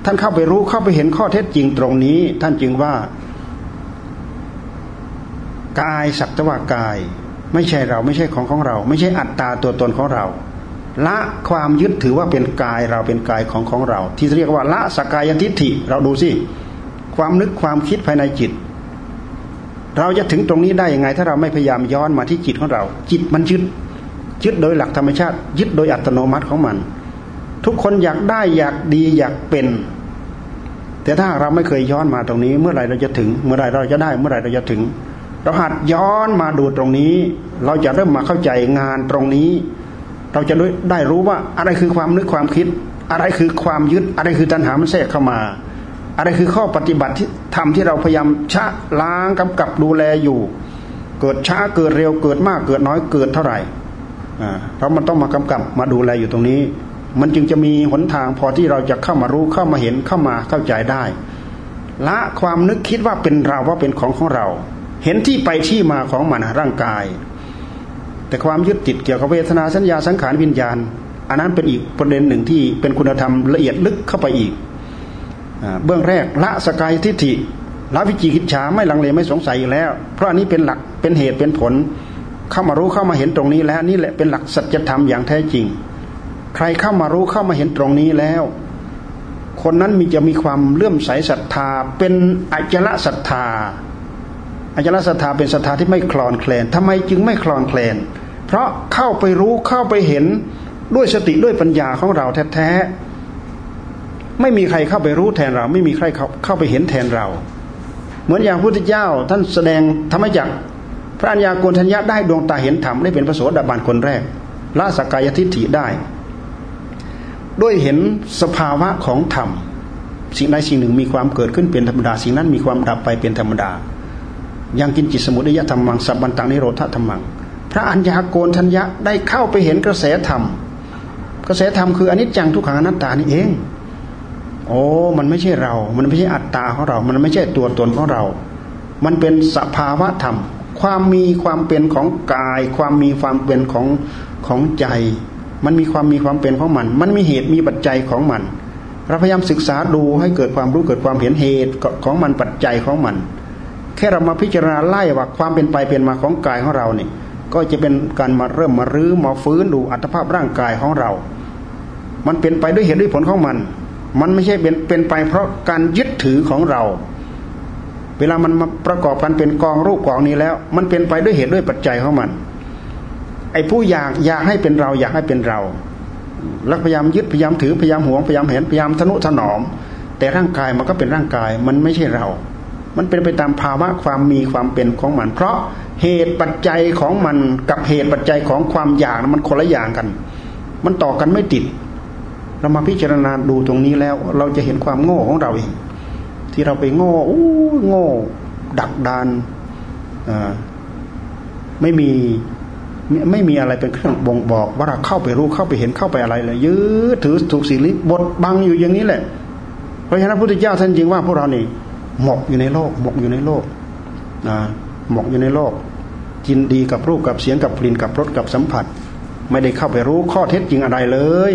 ท่านเข้าไปรู้เข้าไปเห็นข้อเท็จจริงตรงนี้ ท่านจึงว่ากายสักตว่ากาย ไม่ใช่เราไม่ใช่ของของเรา ไม่ใช่อัตตาตัวตนของเรา ละความยึดถือว่าเป็นกายเราเป็นกายของของเรา ที่เรียกว่าละสกายทิฏฐิเราดูสิความนึกความคิดภายในจิต เราจะถึงตรงนี้ได้ยังไง ถ้าเราไม่พยายามย้อนมาที่จิตของเรา จิตมันยึดยึดโดยหลักธรรมชาติ ยึดโดยอัตโนมัติของมัน ทุกคนอยากได้อยากดีอยากเป็น แต่ถ้าเราไม่เคยย้อนมาตรงนี้ เมื่อไรเราจะถึง เมื่อไรเราจะได้ เมื่อไรเราจะถึง เราหัดย้อนมาดูตรงนี้ เราจะเริ่มมาเข้าใจงานตรงนี้ เราจะได้รู้ว่าอะไรคือความนึกความคิด อะไรคือความยึดอะไรคือตัณหามันแทรกเข้ามา อะไรคือข้อปฏิบัติที่ทำที่เราพยายามชะล้างกำกับดูแลอยู่ เกิดช้าเกิดเร็วเกิดมากเกิดน้อยเกิดเท่าไหร่เรามันต้องมากำกับมาดูแลอยู่ตรงนี้ มันจึงจะมีหนทางพอที่เราจะเข้ามารู้เข้ามาเห็นเข้ามาเข้าใจได้ ละความนึกคิดว่าเป็นเราว่าเป็นของของเรา เห็นที่ไปที่มาของมันร่างกาย แต่ความยึดติดเกี่ยวกับเวทนาสัญญาสังขารวิญญาณ อันนั้นเป็นอีกประเด็นหนึ่งที่เป็นคุณธรรมละเอียดลึกเข้าไปอีกเบื้องแรกละสกายทิฏฐิละวิจิกิจฉาไม่ลังเลไม่สงสัยอยู่แล้ว เพราะอันนี้เป็นหลักเป็นเหตุเป็นผล เข้ามารู้เข้ามาเห็นตรงนี้แล้วนี่แหละเป็นหลักสัจธรรมอย่างแท้จริง ใครเข้ามารู้เข้ามาเห็นตรงนี้แล้ว คนนั้นมีจะมีความเลื่อมใสศรัทธา เป็นอจละศรัทธาอจละศรัทธาเป็นศรัทธาที่ไม่คลอนแคลนทำไมจึงไม่คลอนแคลน เพราะเข้าไปรู้เข้าไปเห็นด้วยสติด้วยปัญญาของเราแท้ๆไม่มีใครเข้าไปรู้แทนเรา ไม่มีใครเข้าเข้าไปเห็นแทนเรา เหมือนอย่างพระพุทธเจ้าท่านแสดงธรรมจักรพระัญญาโกณทัญญาได้ดวงตาเห็นธรรมได้เป็นพระโสดาบันคนแรกละสกายทิฏฐิได้ ด้วยเห็นสภาวะของธรรม สิ่งใดสิ่งหนึ่งมีความเกิดขึ้นเป็นธรรมดา สิ่งนั้นมีความดับไปเป็นธรรมดา ยังกินจิตสมุทัยธรรมังสับบันตังนิโรธธรรมัง พระอัญญาโกณทัญญาได้เข้าไปเห็นกระแสธรรม กระแสธรรมคืออนิจจังทุกขังอนัตตานี่เอง โอ้ มันไม่ใช่เรา มันไม่ใช่อัตตาของเรา มันไม่ใช่ตัวตนของเรา มันเป็นสภาวะธรรม ความมีความเป็นของกาย ความมีความเป็นของของใจ มันมีความมีความเป็นของมัน มันมีเหตุมีปัจจัยของมัน เราพยายามศึกษาดูให้เกิดความรู้เกิดความเห็นเหตุของมันปัจจัยของมัน แค่เรามาพิจารณาไล่ว่าความเป็นไปเป็นมาของกายของเราเนี่ยก็จะเป็นการมาเริ่มมารื้อมาฟื้นดูอัตภาพร่างกายของเรา มันเป็นไปด้วยเหตุด้วยผลของมัน มันไม่ใช่เป็นเป็นไปเพราะการยึดถือของเรา เวลามันมาประกอบกันเป็นกองรูปกองนี้แล้ว มันเป็นไปด้วยเหตุด้วยปัจจัยของมัน ไอ้ผู้อยากอยากให้เป็นเรา อยากให้เป็นเรา แล้วพยายามยึดพยายามถือพยายามหวงพยายามเห็นพยายามทนุถนอม แต่ร่างกายมันก็เป็นร่างกายมันไม่ใช่เรา มันเป็นไปตามภาวะความมีความเป็นของมัน เพราะเหตุปัจจัยของมันกับเหตุปัจจัยของความอยากมันคนละอย่างกัน มันต่อกันไม่ติด เรามาพิจารณาดูตรงนี้แล้ว เราจะเห็นความโง่ของเราเองที่เราไปโง่โง่ ดักดานไม่มี ไม่มีอะไรเป็นเครื่องบ่งบอก ว่าเราเข้าไปรู้เข้าไปเห็นเข้าไปอะไรเลยยืดถือถูกสิ่งนี้บดบังอยู่อย่างนี้แหละ เพราะฉะนั้นพระพุทธเจ้าท่านจริงว่าพวกเรานี่หมกอยู่ในโลกหมกอยู่ในโลกนะหมกอยู่ในโลกกินดีกับรูปกับเสียงกับกลิ่นกับรสกับสัมผัส ไม่ได้เข้าไปรู้ข้อเท็จจริงอะไรเลย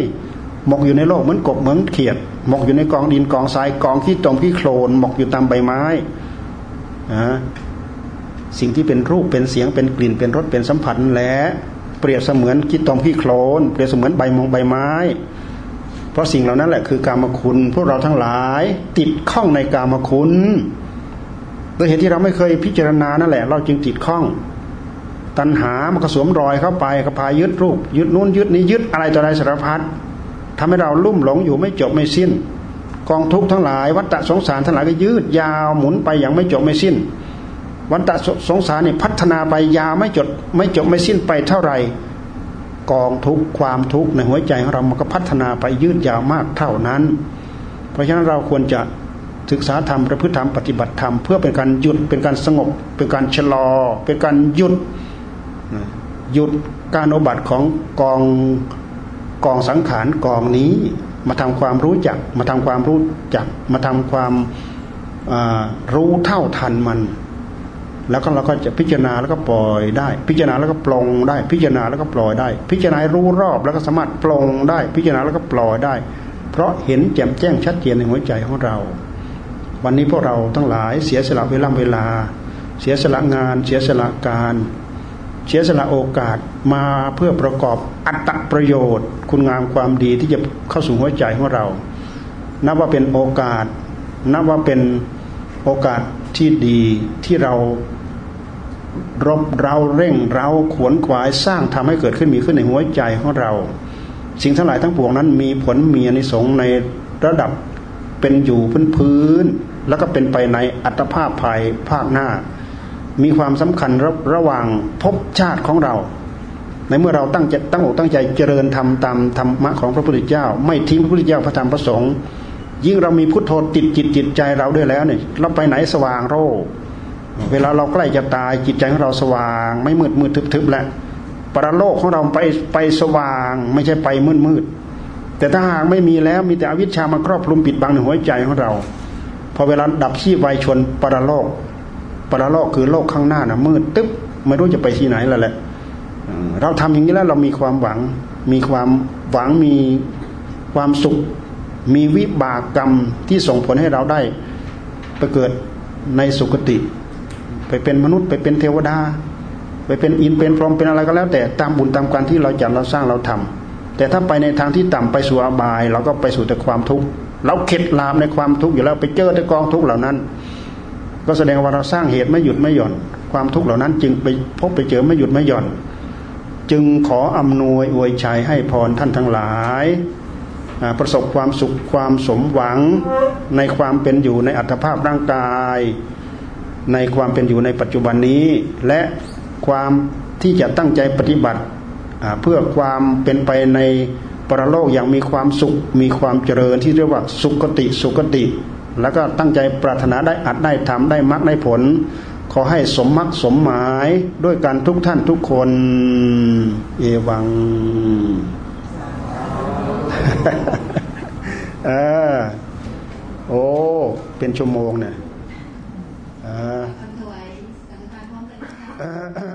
หมกอยู่ในโลกเหมือนกบเหมือนเขียดหมกอยู่ในกองดินกองทรายกองขี้ตมขี้โคลนหมกอยู่ตามใบไม้นะ สิ่งที่เป็นรูปเป็นเสียงเป็นกลิ่นเป็นรสเป็นสัมผัสและเปรียบเสมือนขี้ตอมขี้โคลนเปรียบเสมือนใบมงใบไม้ เพราะสิ่งเหล่านั้นแหละคือกามคุณ พวกเราทั้งหลายติดข้องในกามคุณโดยเหตุที่เราไม่เคยพิจารณานั่นแหละ เราจึงติดข้อง ตัณหามันก็สวมรอยเข้าไปก็พายึดรูป ยึดนู้นยึดนี้ยึดอะไรต่ออะไรสารพัดทำให้เราลุ่มหลงอยู่ไม่จบไม่สิ้น กองทุกข์ทั้งหลายวัฏฏะสงสารทั้งหลายก็ยืดยาวหมุนไปอย่างไม่จบไม่สิ้น วัฏฏะสงสารนี่พัฒนาไปยาวไม่จบไม่จบไม่สิ้นไปเท่าไหร่กองทุกความทุกในหัวใจของเรามันก็พัฒนาไปยืดยาวมากเท่านั้น เพราะฉะนั้นเราควรจะศึกษาธรรมประพฤติธรรมปฏิบัติธรรมเพื่อเป็นการหยุดเป็นการสงบ เป็นการชะลอ เป็นการหยุดหยุดการอบัติของกองกองสังขารกองนี้ มาทำความรู้จัก มาทำความรู้จัก มาทำความรู้เท่าทันมัน แล้วก็เราก็จะพิจารณาแล้วก็ปล่อยได้ พิจารณาแล้วก็ปลงได้ พิจารณาแล้วก็ปล่อยได้ พิจารณารู้รอบแล้วก็สามารถปลงได้ พิจารณาแล้วก็ปล่อยได้ เพราะเห็นแจ่มแจ้งชัดเจนในหัวใจของเรา วันนี้พวกเราทั้งหลายเสียสละเวลาเวลา เสียสละงาน เสียสละการ เสียสละโอกาสมาเพื่อประกอบอัตประโยชน์ คุณงามความดีที่จะเข้าสู่หัวใจของเรา นับว่าเป็นโอกาส นับว่าเป็นโอกาสที่ดีที่เรา รบเราเร่งเราขวนขวายสร้างทำให้เกิดขึ้นมีขึ้นในหัวใจของเรา สิ่งทั้งหลายทั้งปวงนั้นมีผลมีอนิสงส์ในระดับเป็นอยู่พื้นพื้น แล้วก็เป็นไปในอัตภาพภายภาคหน้า มีความสำคัญระระหว่างภพชาติของเรา ในเมื่อเราตั้งใจตั้งอกตั้งใจเจริญทำตามธรรมะของพระพุทธเจ้า ไม่ทิ้งพระพุทธเจ้าพระธรรมพระสงฆ์ยิ่งเรามีพุทโธติดจิตจิตใจเราด้วยแล้วเนี่ยเราไปไหนสว่างโร เวลาเราใกล้จะตายจิตใจของเราสว่าง ไม่มืดมืดทึบๆแล้วปรโลกของเราไปไปสว่าง ไม่ใช่ไปมืดมืดแต่ถ้าหากไม่มีแล้วมีแต่อวิชชามาครอบคลุมปิดบังในหัวใจของเรา พอเวลาดับชีพไวชนปรโลก ปรโลกคือโลกข้างหน้านะมืดตึ๊บไม่รู้จะไปที่ไหนแล้วแหละเราทำอย่างนี้แล้วเรามีความหวัง มีความหวังมีความสุข มีวิบากกรรมที่ส่งผลให้เราได้ไปเกิดในสุคติ ไปเป็นมนุษย์ไปเป็นเทวดา ไปเป็นอินเป็นพรหมเป็นอะไรก็แล้ว แต่ตามบุญตามการที่เราจัดเราสร้างเราทำแต่ถ้าไปในทางที่ต่ำไปสู่อบาย เราก็ไปสู่แต่ความทุกข์เราเข็ดลามในความทุกข์อยู่แล้วไปเจอแต่กองทุกข์เหล่านั้น ก็แสดงว่าเราสร้างเหตุไม่หยุดไม่หย่อน ความทุกข์เหล่านั้น จึงไปพบไปเจอไม่หยุดไม่หย่อน จึงขออำนวยอวยชัยให้พรท่านทั้งหลายประสบความสุขความสมหวังในความเป็นอยู่ในอัตภาพร่างกาย ในความเป็นอยู่ในปัจจุบันนี้ และความที่จะตั้งใจปฏิบัติเพื่อความเป็นไปในปรโลกอย่างมีความสุขมีความเจริญที่เรียกว่าสุขติสุขติ แล้วก็ตั้งใจปรารถนาได้อัดได้ทำได้มรรคได้ผล ขอให้สมมรรคสมหมายด้วยการทุกท่านทุกคน เอวังเออโอ้เป็นชั่วโมงเนี่ย อ่า